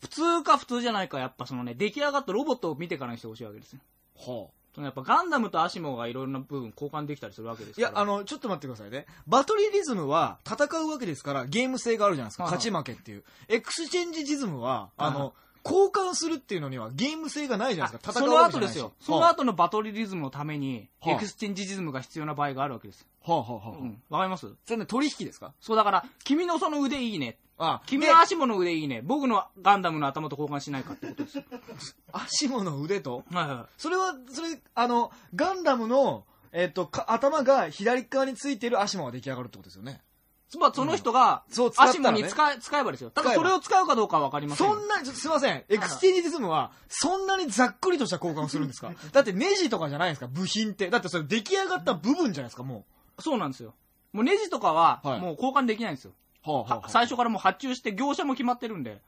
普通か普通じゃないか、やっぱそのね、出来上がったロボットを見てからにしてほしいわけですよ。はあ。やっぱガンダムとアシモがいろいろな部分交換できたりするわけですから。いや、あの、ちょっと待ってくださいね。バトリリズムは戦うわけですから、ゲーム性があるじゃないですか。はいはい勝ち負けっていう。エクスチェンジジズムは、あはいはの、交換するっていうのにはゲーム性がないじゃないですか。戦うわけじゃないし後ですよ。そのは後のバトルリズムのために、はあエクスチェンジジズムが必要な場合があるわけです。あ、はあ、はあ、はあ。うん。わかります？それね、取引ですか？そうだから、君のその腕いいね。あ君のアシモの腕いいね。僕のガンダムの頭と交換しないかってことです。は いアシモの腕と？はそれは、それ、あの、ガンダムの、えっ、と、か頭が左側についてるアシモが出来上がるってことですよね。まりその人が、そう使ったらねアシモに使え、使えばですよ。ただ使えばそれを使うかどうかはわかりませんよ。そんな、ちょすいません。エクスチェンジズムは、そんなにざっくりとした交換をするんですか？だってネジとかじゃないですか？部品って。だってそれ出来上がった部分じゃないですか、もそうなんですよ。もうネジとかは、はいもう交換できないんですよ。う。はあは最初からもう発注して業者も決まってるんで。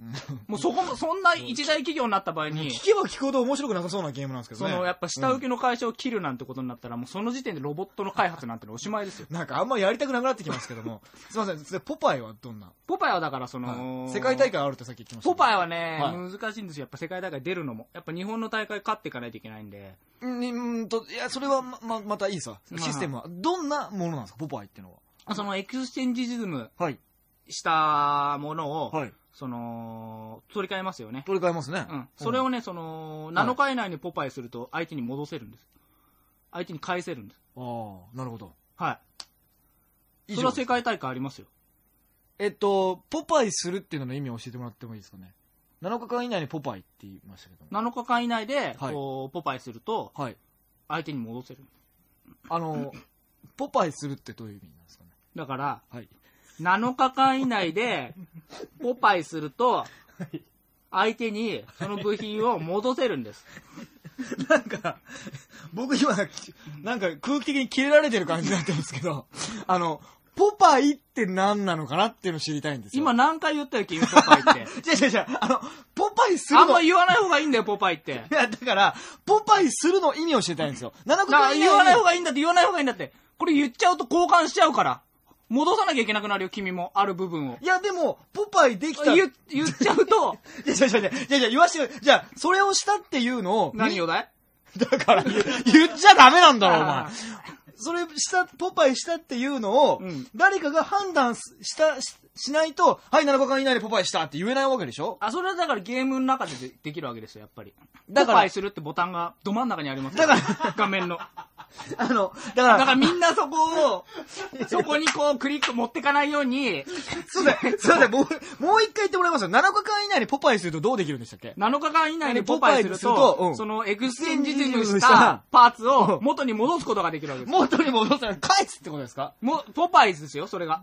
もうそこも、そんな一大企業になった場合に、聞けば聞くほど面白くなさそうなゲームなんですけどね。そのやっぱ下請けの会社を切るなんてことになったら、もうその時点でロボットの開発なんてのおしまいですよ。なんかあんまやりたくなくなってきますけども。すいません。ポパイはどんな、ポパイはだからその、はい世界大会あるってさっき言ってましたポ。パイはね、はい難しいんですよ。やっぱ世界大会出るのも。やっぱ日本の大会勝っていかないといけないんで。うん、うんと、いや、それはま、ま、またいいさ。まあシステムは。どんなものなんですか、ポパイっていうのそのエクスチェンジズム。したものを、はい。その、取り替えますよね。取り替えますね。うん。それをね、その、7日以内にポパイすると相手に戻せるんです。相手に返せるんです。ああ、なるほど。はい。それは世界大会ありますよ。えっと、ポパイするっていうのの意味を教えてもらってもいいですかね。7日間以内にポパイって言いましたけども。7日間以内で、はいこう、ポパイすると、はい。相手に戻せる。あの、ポパイするってどういう意味なんですかね。だから、はい。7日間以内で、ポパイすると、相手にその部品を戻せるんです。なんか、僕今、なんか空気的に切れられてる感じになってるんですけど、あの、ポパイって何なのかなっていうのを知りたいんですよ。今何回言ったよ、君、ポパイって。違う違う違う、あの、ポパイするの、あんまい言わない方がいいんだよ、ポパイって。や、だから、ポパイするの意味を知りたいんですよ。7日だから間言わない方がいいんだって、言わない方がいいんだって。これ言っちゃうと交換しちゃうから。戻さなきゃいけなくなるよ、君も。ある部分を。いや、でも、ポパイできた。言言っちゃうと、いや、いや、いや、いや、いや、言わしてじゃあ、それをしたっていうのを、何をだい？だから言っちゃダメなんだろ、お前あ。それした、ポパイしたっていうのを、うん誰かが判断しした、ししないと、はい、7日間以内でポパイしたって言えないわけでしょ？あ、それはだからゲームの中ででできるわけですよ、やっぱり。だからポパイするってボタンがど真ん中にありますだから画面の。あの、だから、だからみんなそこを、そこにこうクリック持ってかないように、そうだ、そうだ、もう、もう一回言ってもらいますよ。7日間以内にポパイするとどうできるんでしたっけ？7日間以内にポパイするとうと、んそのエクスチェンジズムしたたパーツうんを元に戻すことができるわけです。元に戻すの返すってことですか？もポパイズですよ、それが。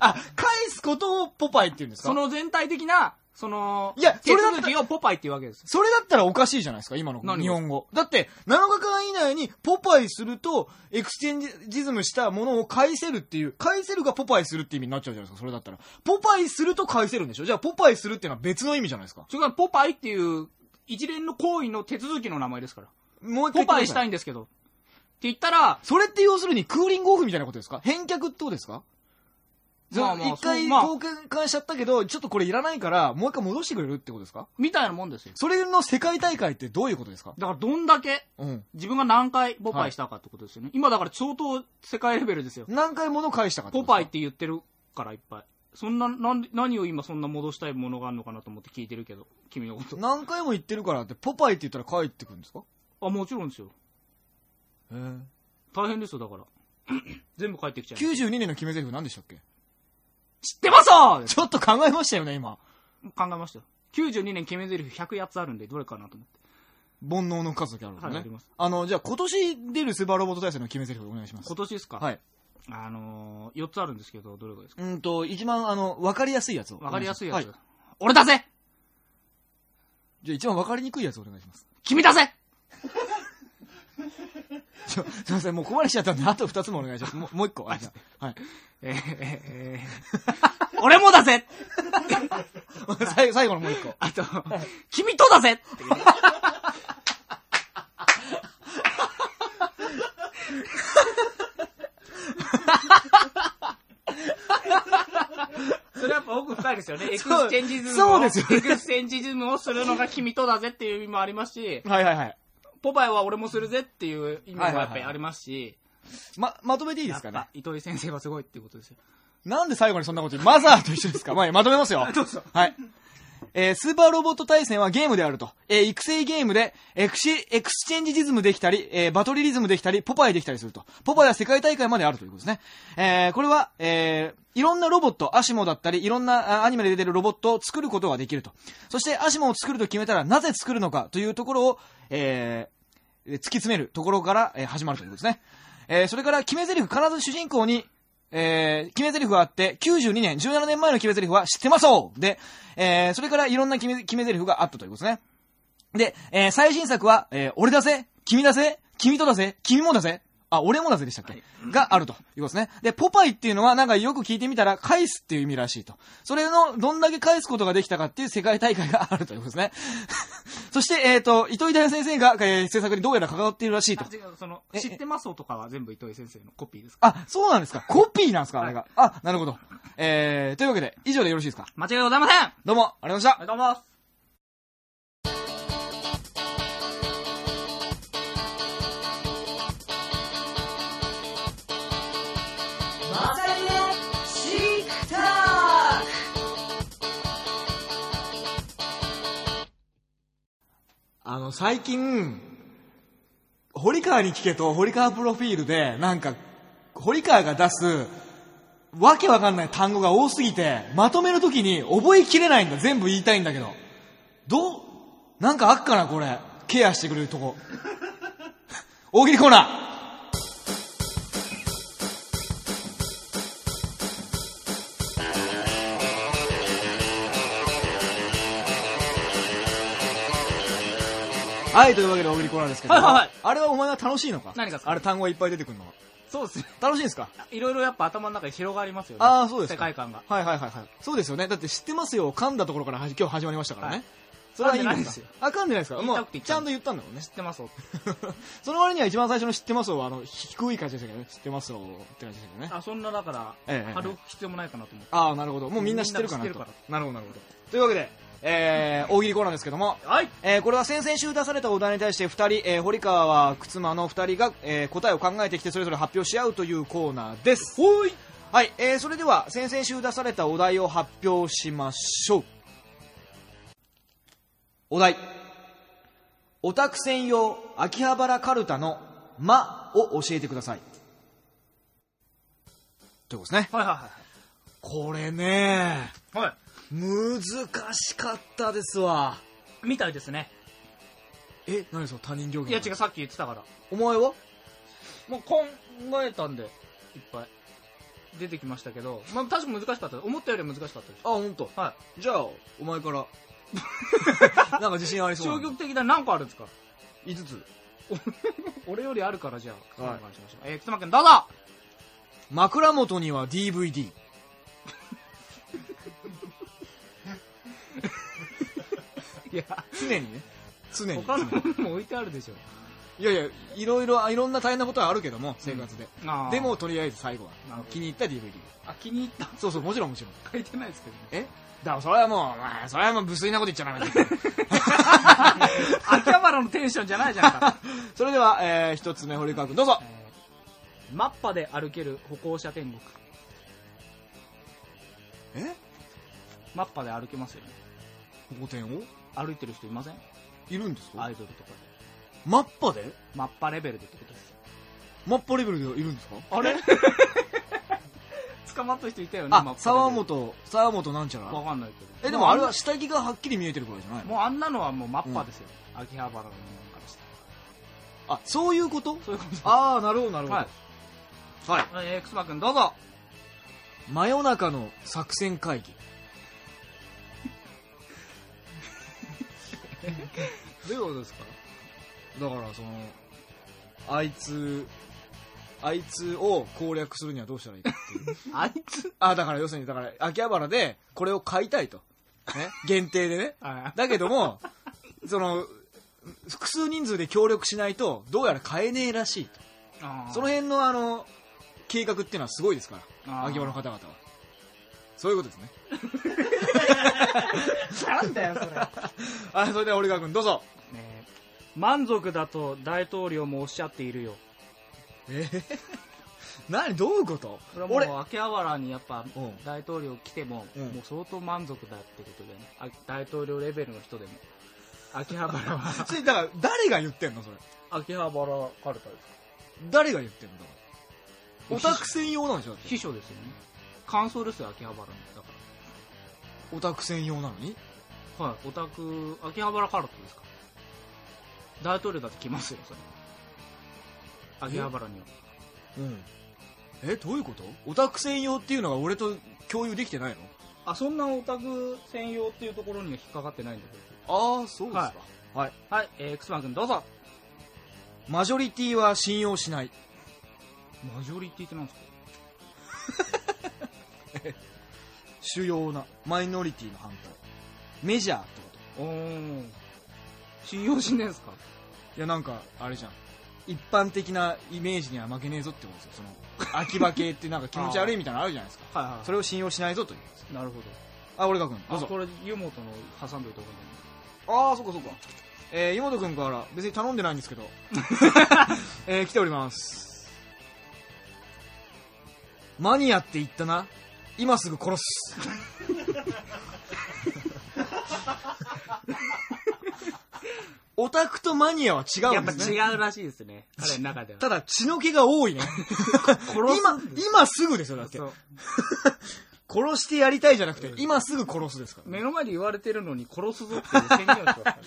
あ、返すことをポパイって言うんですか？その全体的な、その、いやそ手れだったら続きをポパイっていうわけです。それだったらおかしいじゃないですか、今の日本語。だって、7日間以内にポパイすると、エクスチェンジズムしたものを返せるっていう、返せるがポパイするって意味になっちゃうじゃないですか、それだったら。ポパイすると返せるんでしょ？じゃあ、ポパイするっていうのは別の意味じゃないですか？それからポパイっていう一連の行為の手続きの名前ですから。もう一回ポパイしたい。いんですけど。って言ったら、それって要するにクーリングオフみたいなことですか？返却ってことですか？まあまあ一回交換しちゃったけど、ちょっとこれいらないから、もう一回戻してくれるってことですか？みたいなもんですよ。それの世界大会ってどういうことですか？だからどんだけうん。自分が何回ポパイしたかってことですよね。今だから相当世界レベルですよ。何回物返したかってこポパイって言ってるからいっぱい。そんな、なんで何を今そんな戻したいものがあるのかなと思って聞いてるけど、君のこと。何回も言ってるからって、ポパイって言ったら帰ってくるんですか？あ、もちろんですよ。へえ。大変ですよ、だから。全部帰ってきちゃう。92年の決め台詞何でしたっけ？知ってますよちょっと考えましたよね、今。考えましたよ。92年決め台詞100やつあるんで、どれかなと思って。煩悩の数だけあるんですね。はいありますあの、じゃあ今年出るスーパーロボット大戦の決め台詞お願いします。今年ですか？はい。あのー、4つあるんですけど、どれがですか？うんと、一番、あの、わかりやすいやつを。わかりやすいやつ。はい。俺だぜじゃあ一番わかりにくいやつお願いします。君だぜ すいません、もうここまでしちゃったんで、あと二つもお願いします。もうもう一個。あじゃあはい。えーえー 俺もだぜ 最最後のもう一個。あと、君とだぜそれはやっぱ奥深いですよね。エクスチェンジズムを。そうですよねエクスチェンジズムをするのが君とだぜっていう意味もありますし、はいはいはい。ポパイは俺もするぜっていう意味もやっぱりありますし、ま、まとめていいですかね？やっぱ糸井先生はすごいっていうことですよ。なんで最後にそんなこと言う？マザーと一緒ですか？まあ、まとめますよ。はい。えースーパーロボット大戦はゲームであると。えー育成ゲームで、エクシ、エクスチェンジリズムできたり、えーバトリリズムできたり、ポパイできたりすると。ポパイは世界大会まであるということですね。えーこれは、えーいろんなロボット、アシモだったり、いろんなアニメで出てるロボットを作ることができると。そして、アシモを作ると決めたら、なぜ作るのかというところを、え突き詰めるところから、え始まるということですね。えーそれから、決め台詞必ず主人公に、えー、決め台詞があって、92年、17年前の決め台詞は知ってますで、えー、それからいろんな決め、決め台詞があったということですね。で、えー、最新作は、えー、俺だぜ君だぜ君とだぜ君もだぜあ、俺もだぜでしたっけ、があるということですね。で、ポパイっていうのはなんかよく聞いてみたら返すっていう意味らしいと。それのどんだけ返すことができたかっていう世界大会があるということですね。そして、えっ、と、糸井大先生が、えー制作にどうやら関わっているらしいとその、え知ってますとかは全部糸井先生のコピーですか？あ、そうなんですか。コピーなんですか、あれが。あ、なるほど。えー、というわけで、以上でよろしいですか？間違いございませんあどうも、ありがとうございました。りがとうございます。あの、最近、堀川に聞けと、堀川プロフィールで、なんか、堀川が出す、わけわかんない単語が多すぎて、まとめるときに覚えきれないんだ。全部言いたいんだけど。どうなんかあっかな、これ。ケアしてくれるとこ。大喜利コーナーはい、というわけで大喜利コーナーですけど、はいはいはいあれはお前は楽しいのか？何がですか？あれ単語がいっぱい出てくるのは？そうですね。楽しいんですか？いろいろやっぱ頭の中に広がりますよね。ああ、そうですか。世界観が。はいはいはいはい。そうですよね。だって知ってますよ。噛んだところからはじ今日始まりましたからね。はいそれはいいんですすよ。かあ、噛んでないですか？もう、言いたくて言ったちゃんと言ったんだもんね知。ってますよ その割には一番最初の知ってますよ。あの、低い感じでしたけどね。知ってますよ。って感じでしたけどね。あ、そんなだから、ええ貼る必要もないかなと思って。ああ、なるほど。もうみんな知ってるかなと。みんな知ってるなるほどなるほど。というわけで、えー、大喜利コーナーですけども、はい。えーこれは先々週出されたお題に対して2人、えー堀川くつまの2人が、えー答えを考えてきてそれぞれ発表し合うというコーナーです。ほい。はい、えーそれでは先々週出されたお題を発表しましょう。お題。オタク専用秋葉原カルタの「間」を教えてください。ということですね。はいはこれねいはい。はい。難しかったですわみたいですね。え何その他人行儀いや違う、さっき言ってたから。お前は？もう考えたんで、いっぱい。出てきましたけど、まあ確か難しかった。思ったより難しかったです。あ本当？はじゃあお前から なんか自信ありい。そうな消極的な何個あるんですか？5つ 俺よりあるからじゃあ、はいお願いしましょう。えー、くつまくんどうぞ枕元には DVD いや、常にね。常に。他のものも置いてあるでしょ。いやいやいろいろいろんな大変なことはあるけども生活で、あー。でもとりあえず最後は。なるほど。気に入った DVD あ、気に入った？そうそうもちろんもちろん。書いてないですけどね。え？だからそれはもう、まあ、それはもう無粋なこと言っちゃダメだ 秋葉原のテンションじゃないじゃんか。それでは、えー、一つ目堀川君どうぞ。えーマッパで歩ける歩行者天国。え？マッパで歩けますよね。保護店を歩いてる人いません？いるんですか、アイドルとかで。マッパで？マッパレベルでってことです。マッパレベルでいるんですか？あれ？捕まった人いたよね。あマッ、プで沢。本、沢本なんちゃわらかんないけど。え、でもあれは下着がはっきり見えてるからじゃないの？もうあんなのはもうマッパーですよ。秋葉原の人間からしたあ、そういうこと？ら。そういうことああ、なるほど、なるほど。はい。はい。えー、くすばくんどうぞ。真夜中の作戦会議。どういうことですか？だから、その、あいつ、あいつを攻略するにはどうしたらいいかっていう。あいつ？あ、だから要するに、だから、秋葉原でこれを買いたいと。ね？限定でね。あだけども、その、複数人数で協力しないと、どうやら買えねえらしいと。その辺のあの、計画っていうのはすごいですから。秋葉原の方々は。そういうことですね。なんだよ、それ。はい、それでは、オリガー君、どうぞ。ね満足だと大統領もおっしゃっているよ。え？ー、何？どういうこと？これはも俺、う秋葉原にやっぱうん大統領来ても、うんもう相当満足だってことでね。あ大統領レベルの人でも。秋葉原は。それ、だから、誰が言ってんの？それ。秋葉原カルタですか誰が言ってんの？オタク専用なんでしょ？だって秘書ですよね。感想ですよ、秋葉原の。だかオタク専用なのに？ら。はい、オタク、秋葉原カルタですか？大統領だって来ますよ、それ。秋葉原には。うん。え、どういうこと？オタク専用っていうのが俺と共有できてないの？あ、そんなオタク専用っていうところには引っかかってないんだけああ、そうですか。はい。ど。はい、えー、くすまくんどうぞ。マジョリティは信用しない。マジョリティってなんですか？主要な、マイノリティの反対。メジャーってことおー。信用しねえんすか？いや、なんか、あれじゃん。一般的なイメージには負けねえぞってことですよ。その、秋葉系ってなんか気持ち悪いみたいなのあるじゃないですか。はいはいそれを信用しないぞという。なるほど。あ、俺が君、どうあ、ぞ。これ、湯本の挟んどいた方がいいああ、そっかそっか。えー、湯本君から別に頼んでないんですけど、えー、来ております。マニアって言ったな。今すぐ殺す。オタクとマニアは違やっぱうんですね。違うらしいですね。彼の中では。ただ血の気が多いね。今今すぐですよ、だってそ。う殺してやりたいじゃなくて、今すぐ殺すですから。目の前で言われてるのに殺すぞっていう宣言をしますから。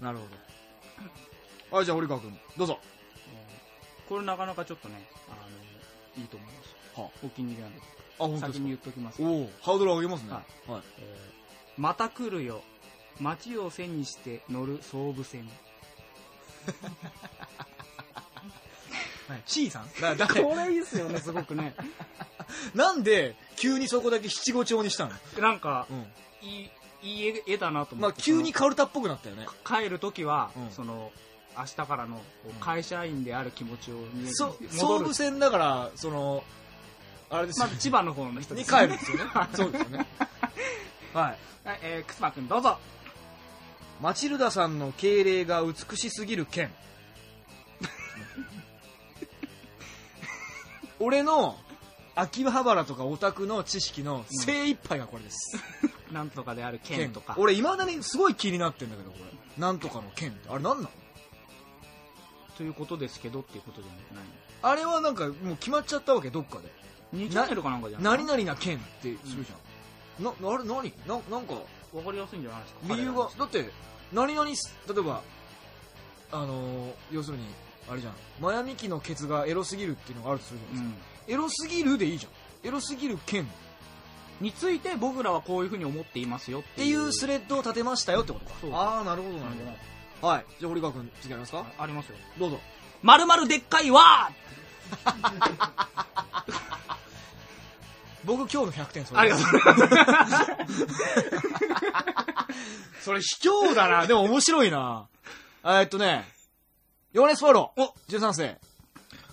なるほど。はい、じゃあ、堀川君、どうぞ。これなかなかちょっとね、あの、いいと思います。はお気に入りなんで。すか先に言っときます。おおハードル上げますね。ははい。えーまた来るよ。街を背にして乗る総武線。はい、チーさん？だだこれいいっすよね、すごくね。なんで、急にそこだけ七五調にしたの？なんか、うん。いい、いい絵絵だなと思って。まあ、急にカルタっぽくなったよね。帰るときは、うんその、明日からの会社員である気持ちを見えそ、戻総る武線だから、その、あれですよまず千葉の方の人にです帰るんですよね。そうですよね。はい。はい、えー、くすまくんどうぞ。マチルダさんの敬礼が美しすぎる件。俺の秋葉原とかオタクの知識の精一杯がこれです。なんとかである剣とか。俺未だにすごい気になってんだけど、これ。なんとかの剣って。あれなんなの？ということですけどっていうことじゃないあれはなんかもう決まっちゃったわけ、どっかで。2チャンネルかなんかじゃない？何々な剣ってするじゃん。な、あれ何？な、なんか、わかりやすいんじゃないですか理由が、だって、何々す、例えば、あのー要するに、あれじゃん、マヤミキのケツがエロすぎるっていうのがあるとするじゃないですか。うん。エロすぎるでいいじゃん。エロすぎる剣っについて僕らはこういうふうに思っていますよってていいううスレッドを立てましたよってことか。ああ、なるほど、なるほど。はい。じゃあ、堀川君、次ありますか？あありますよ。どうぞ。まるまるでっかいわ 僕、今日の100点、それ。ありがとうございます。それ、卑怯だな。でも面白いな。えーっとね、ヨーネス・フォロー。お !13 世。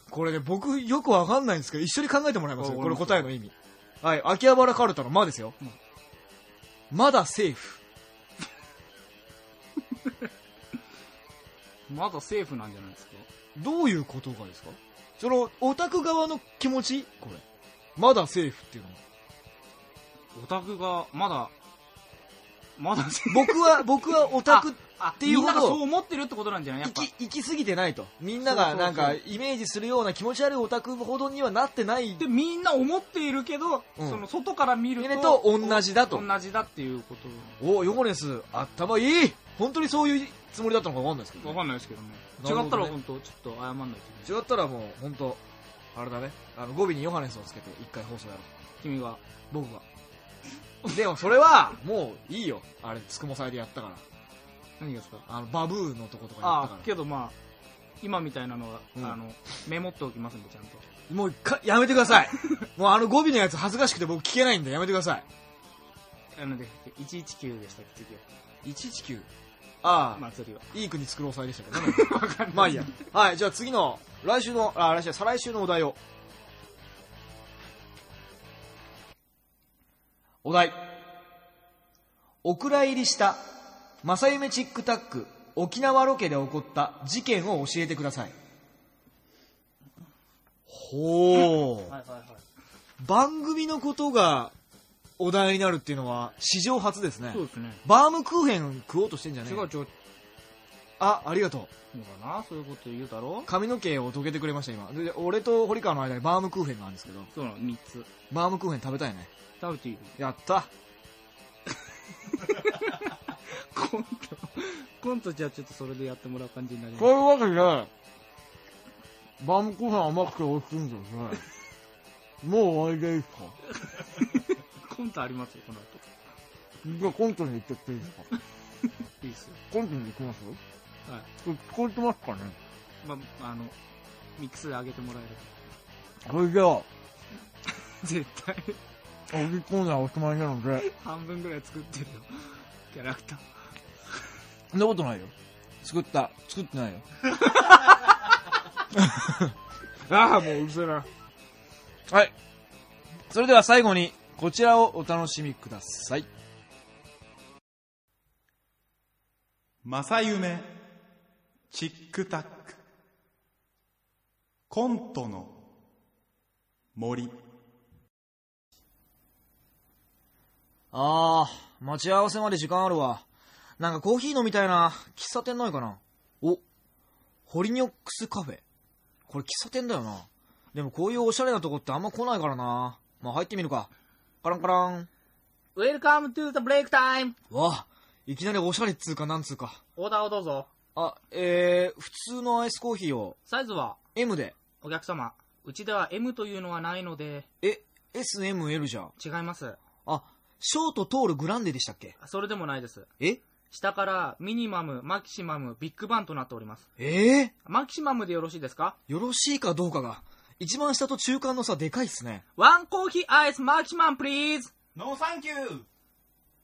これね、僕、よくわかんないんですけど、一緒に考えてもらいますよ。これ答えの意味。はい。秋葉原カルタの間ですよ。うんまだセーフ。まだセーフなんじゃないですか？どういうことがですか？その、オタク側の気持ち？これ。まだセーフっていうのは。オタクが、まだ、まだセーフ。僕は、僕はオタク、あっていうほど。みんながそう思ってるってことなんじゃない？やっぱ。行き行き過ぎてないと。みんながなんかそうそうイメージするような気持ち悪いオタクほどにはなってない。でみんな思っているけど、うん。その外から見る見るとと同じだと。同じだっていうこと。おヨゴネス頭いい。本当にそういうつもりだったのか分かんないですけどわかんないですけどね。なるほどね。違ったら本当ちょっと謝んないとね違ったらもう本当あれだね。あの語尾にヨハネスをつけて一回放送やろう。君が僕がでもそれはもういいよ。あれつくも祭でやったから。何がですか？あのバブーのとことかやああったから。けどまあ今みたいなのは、うん。あのメモっておきますんでちゃんと。もうかやめてください。もうあの語尾のやつ恥ずかしくて僕聞けないんでやめてください。なので119でしたっけ次119ああ、祭りは。いい国作ろう祭でしたけどね。まあいいや。はいじゃあ次の来週のあ来週再来週のお題を。お題。お蔵入りした正夢チックタック沖縄ロケで起こった事件を教えてください。ほう。はいはいはい。番組のことがお題になるっていうのは史上初ですね。そうですね。バームクーヘン食おうとしてんじゃねえ。違う違う。あありがとう。のかな。そういうこと言うだろ髪の毛を溶けてくれました今。で俺と堀川の間にバームクーヘンがあるんですけど。そうなの、3つ。バームクーヘン食べたいね。食べていい？やった。コント。コントじゃあちょっとそれでやってもらう感じになります。そういうわけでバームクーヘン甘くて美味しいんですねもう終わりでいいですか？コントありますよ、この後。じゃあコントに行ってっていいですか？いいっすよ。コントに行きます？はい。これ聞こえてますかね？まあ、あの、ミックスで上げてもらえれば。それじゃあ 絶対、おぎコーナーおしまいなので半分ぐらい作ってるよ。キャラクター。そんなことないよ。作った。作ってないよ。ああ、もううるせえな。はい。それでは最後に、こちらをお楽しみください。正夢チックタックコントの森ああ、待ち合わせまで時間あるわ。なんかコーヒー飲みたいな。喫茶店ないかな？お、ホリニョックスカフェ。これ喫茶店だよな。でもこういうおしゃれなとこってあんま来ないからな。まあ入ってみるか。カランカラン。Welcome to the break time! わあ、いきなりおしゃれっつうかなんつうか。オーダーをどうぞ。あ、えー、普通のアイスコーヒーをサイズは、M で。お客様、うちでは M というのはないので、え、SML じゃん。違います。あ、ショート、トール、グランデでしたっけ？それでもないです。え？下からミニマム、マキシマム、ビッグバンとなっております。ええマキシマムでよろしいですか？よろしいかどうかが。一番下と中間の差でかいっすね。 One coffee ice maximum please. No thank you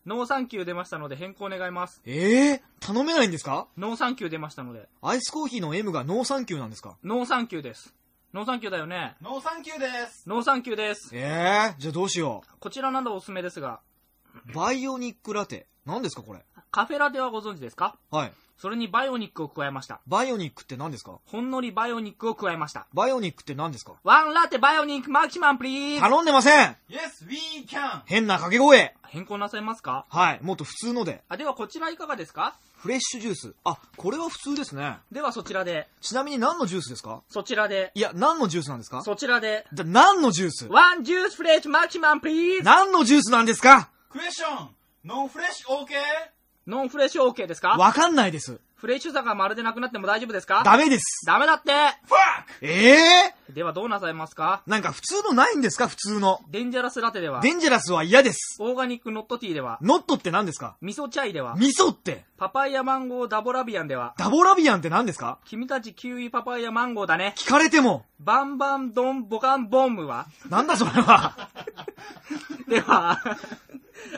ノーサンキュー出ましたので変更願います。ええ頼めないんですか？ノーサンキュー出ましたので、アイスコーヒーの M がノーサンキューなんですか？ノーサンキューです。ノーサンキューだよね。ノーサンキューですノーサンキューです。ええじゃあどうしよこちらなどおすすめですが、う。バイオニックラテ。何ですかこれ？カフェラテはご存知ですか？はい。それにバイオニックを加えました。バイオニックって何ですか？ほんのりバイオニックを加えました。バイオニックって何ですか？ One latte bionic maximum please 頼んでません Yes, we can! 変な掛け声変更なさいますか？はい。もっと普通ので。あ、ではこちらいかがですか？フレッシュジュース。あ、これは普通ですね。ではそちらで、ちなみに何のジュースですか？そちらで、いや、何のジュースなんですか？そちらで、じゃ、何のジュース？ One juice fresh maximum please 何のジュースなんですか？クエスチョンノンフレッシュ OK? ノンフレッシュ OK ですか？わかんないです。フレッシュさがまるでなくなっても大丈夫ですか？ダメです。ダメだってええではどうなさいますか？なんか普通のないんですか？普通の。デンジャラスラテでは、デンジャラスは嫌です。オーガニックノットティーでは、ノットって何ですか？味噌チャイでは、味噌って。パパイヤマンゴーダボラビアンでは、ダボラビアンって何ですか？君たちキウイパパイヤマンゴーだね。聞かれても。バンバンドンボカンボンムはなんだそれは。では、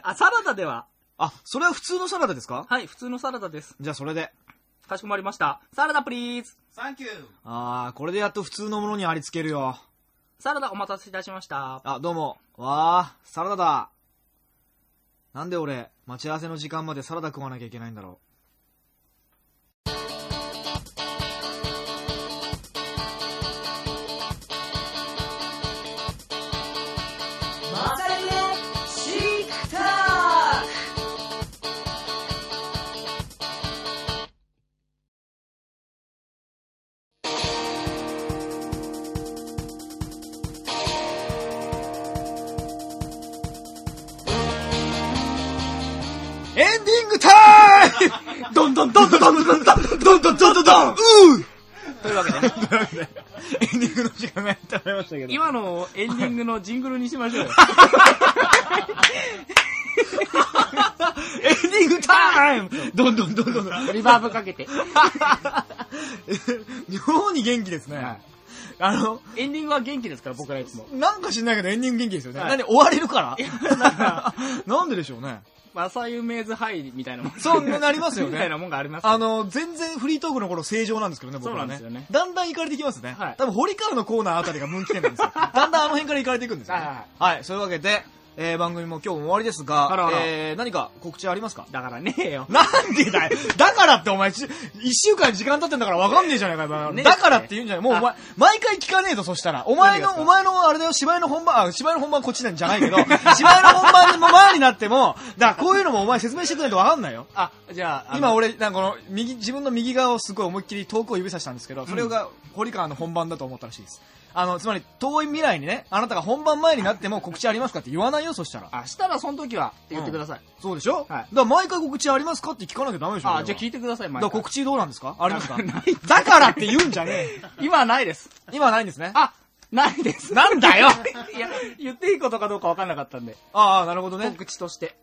あ、サラダでは、あ、それは普通のサラダですか？はい、普通のサラダです。じゃあそれで。かしこまりました。 Salad please. Thank you あー、これでやっと普通のものにありつけるよ。サラダお待たせいたしました。あ、どうも。わー、サラダだ。なんで俺、待ち合わせの時間までサラダ食わなきゃいけないんだろというわけでね、ー エンディングの時間がやってまいりましたけど。今のエンディングのジングルにしましょうよ。エンディングタイムどんどんどんどんどん。リバーブかけて。妙に元気ですね。はいあの、エンディングは元気ですから、僕らいつも。なんか知んないけどエンディング元気ですよね。はい何終われるから？なんででしょうね。マサユメーズハイみたいなもん。そうなりますよねみたいなもんがあります。あの、全然フリートークの頃正常なんですけどね、僕らね。そうなんですよねだんだん行かれてきますね。はい多分、堀川のコーナーあたりが分岐点なんですよ。だんだんあの辺から行かれていくんですよ、ね。はいはいはい。そういうわけで、えー、番組も今日も終わりですが、あらあらえー、何か告知ありますか？だからねえよ。なんでだよ。だからってお前、ち一週間時間経ってんだから分かんねえじゃないかよ。ねえだからって言うんじゃない。もうお前、毎回聞かねえぞ、そしたら。お前の、お前のあれだよ、芝居の本番、あ、芝居の本番こっちなんじゃないけど、芝居の本番も前になっても、だからこういうのもお前説明してくれないと分かんないよ。あ、じゃあ、今、俺、なんかこの、右、自分の右側をすごい思いっきり遠くを指さしたんですけど、それが堀川の本番だと思ったらしいです。あの、つまり、遠い未来にね、あなたが本番前になっても告知ありますかって言わないよ、そしたら。あ、したらその時はって言ってください。そうでしょ？はいだから毎回告知ありますかって聞かなきゃダメでしょあ、じゃあ聞いいてください、だ毎回から告知どうなんですか？ありますか？ないだからって言うんじゃねえ。今はないです。今はないんですね？あ、ないです。なんだよ いや、言っていいことかどうか分かんなかったんで。ああ、なるほどね。告知として。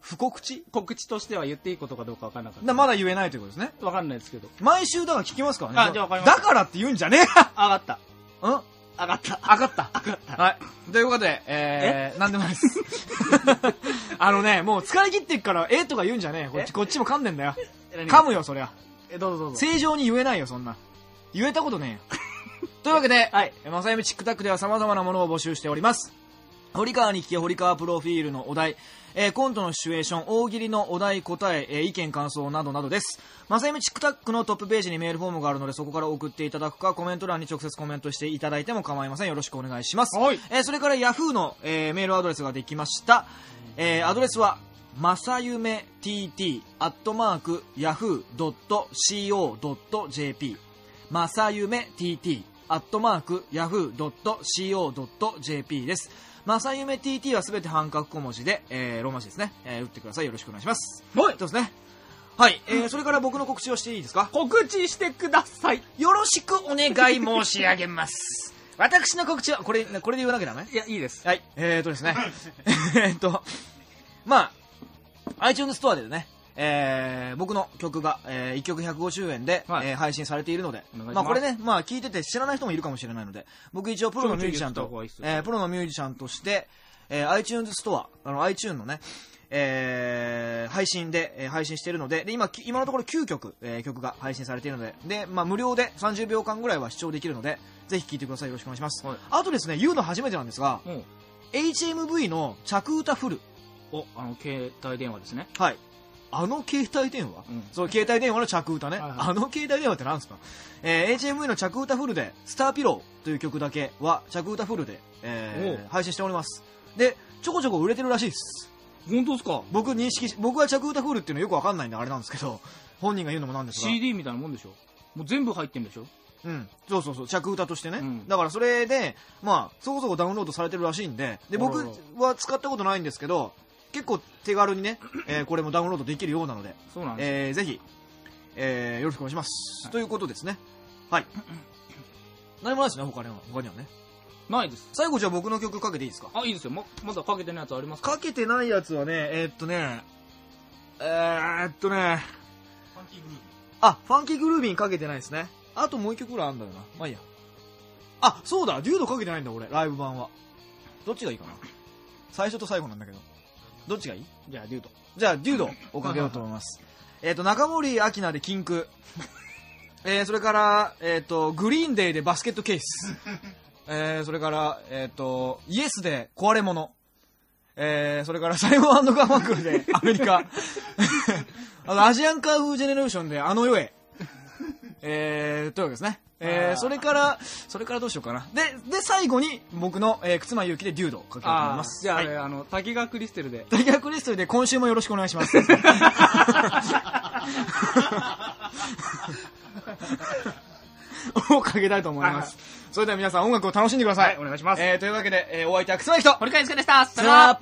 不告知？告知としては言っていいことかどうか分かんなかった。だまだ言えないということですね。分かんないですけど。毎週だから聞きますからね。あじゃあわかりましただからって言うんじゃねえ上がった。うん？上がった。上がった。上がった。はい。ということで、えー、なんでもないです。あのね、もう疲れ切ってっから、え？とか言うんじゃねえよ。こっち、え？こっちも噛んでんだよ。何噛むよ、そりゃ。え、どうぞどうぞ。正常に言えないよ、そんな。言えたことねえよ。というわけで、はい。まさゆみチックタックでは様々なものを募集しております。堀川に聞け堀川プロフィールのお題、えーコントのシチュエーション、大喜利のお題、答え、えー意見、感想などなどです。まさゆみチックタックのトップページにメールフォームがあるので、そこから送っていただくか、コメント欄に直接コメントしていただいても構いません。よろしくお願いします。はいえーそれから Yahoo の、えーメールアドレスができました。えーアドレスは、まさゆめ tt アットマーク yahoo.co.jp まさゆめ tt アットマーク yahoo.co.jp です。まさゆめ tt はすべて半角小文字で、えーローマ字ですね。えー打ってください。よろしくお願いします。はいそうですね。はい。えーそれから僕の告知をしていいですか？告知してください。よろしくお願い申し上げます。私の告知は、これ、これで言わなきゃダメ？いや、いいです。はい。えーとですね。えーっと、まあ、iTunes ストアでね、えー僕の曲が、え1曲150円で、はいえー配信されているので、ますまあこれね、まあ聞いてて知らない人もいるかもしれないので、僕一応プロのミュージシャンとちょいちょい言った方がいいっす、よえープロのミュージシャンとして、えー iTunes ストア、あの iTunes のね、えー配信で、えー配信しているので、で今、き今のところ9曲、えー曲が配信されているので、で、まあ無料で30秒間ぐらいは視聴できるので、ぜひ聴いてください。よろしくお願いします。はいあとですね、言うの初めてなんですが、うん。HMV の着歌フル。お、あの、携帯電話ですね。はい。あの携帯電話、うんそう、携帯電話の着歌ね。はいはいあの携帯電話って何ですか？えー HMV の着歌フルで、スターピローという曲だけは、着歌フルで、えーお配信しております。で、ちょこちょこ売れてるらしいです。本当ですか？僕認識し、僕は着歌フルっていうのよくわかんないんであれなんですけど、本人が言うのもなんですが。?CD みたいなもんでしょ？もう全部入ってんでしょ？うん。そうそうそう、着歌としてね。うんだからそれで、まあ、そこそこダウンロードされてるらしいんで、で、僕は使ったことないんですけど、結構手軽にね、えーこれもダウンロードできるようなので、そうなんです。えーぜひ、えーよろしくお願いします。ということですね。はい。何もないですね、他には。他にはね。ないです。最後じゃあ僕の曲かけていいですか？あ、いいですよ。ま、まだかけてないやつありますか？かけてないやつはね、えーっとね、えーっとね、ファンキーグルービーあ、ファンキーグルービーにかけてないですね。あともう一曲ぐらいあるんだよな。まあいいや。あ、そうだ、デュードかけてないんだ、俺、ライブ版は。どっちがいいかな最初と最後なんだけど。どっちがいい？じゃあ、デュート。じゃあ、デュードをかけようと思います。えっと、中森明菜で禁句。えー、それから、えっ、と、グリーンデーでバスケットケース。えー、それから、えっ、と、イエスで壊れ物。えー、それからサイモンガーマンクルでアメリカ。あの、アジアンカーフージェネレーションであの世へ。えー、というわけですね。えー、それから、それからどうしようかな。で、で、最後に僕の、えー、靴間ゆうきでデュードをかけようと思います。じゃあ、はいあの、滝川クリステルで。ダイヤクリストルで今週もよろしくお願いします。をかけたいと思います。それでは皆さん音楽を楽しんでください。はいお願いしますえー、というわけで、えー、お相手はくすまい人。堀川祐介でしたさよなら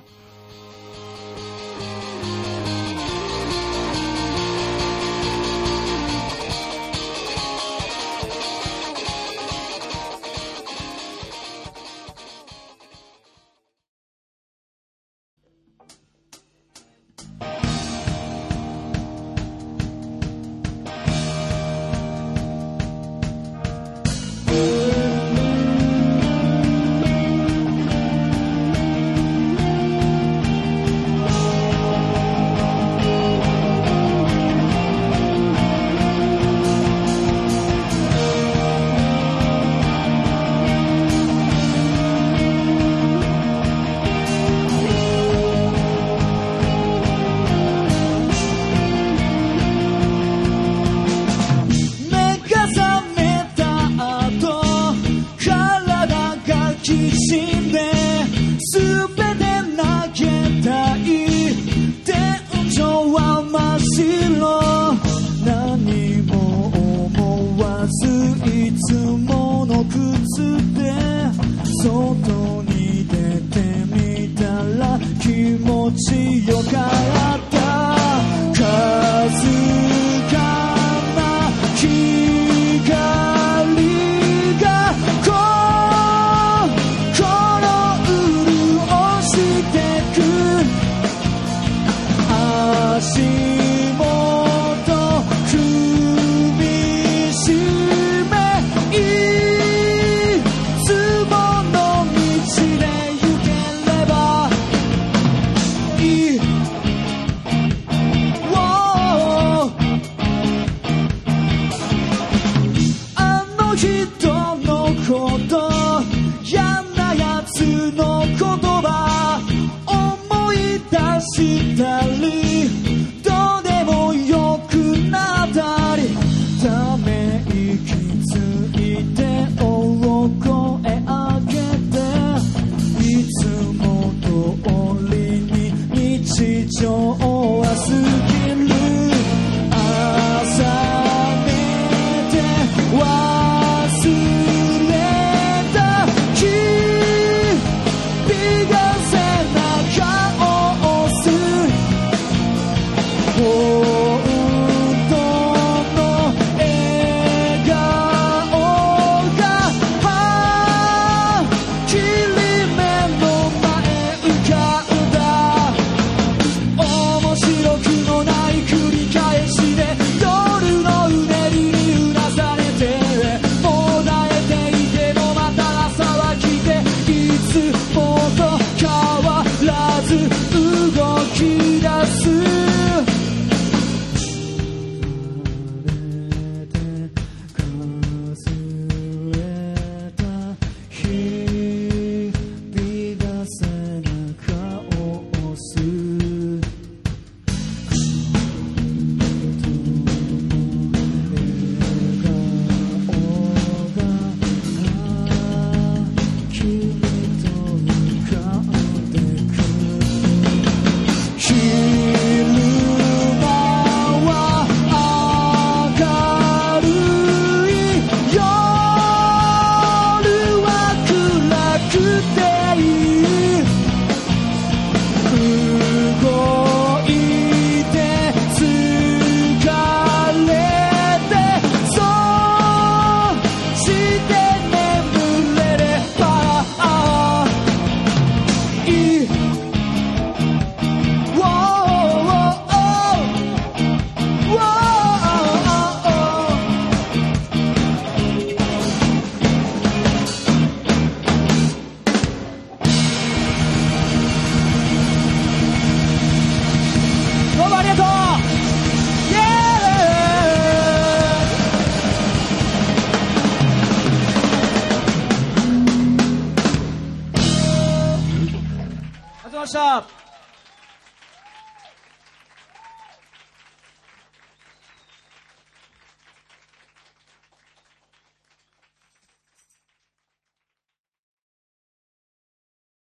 to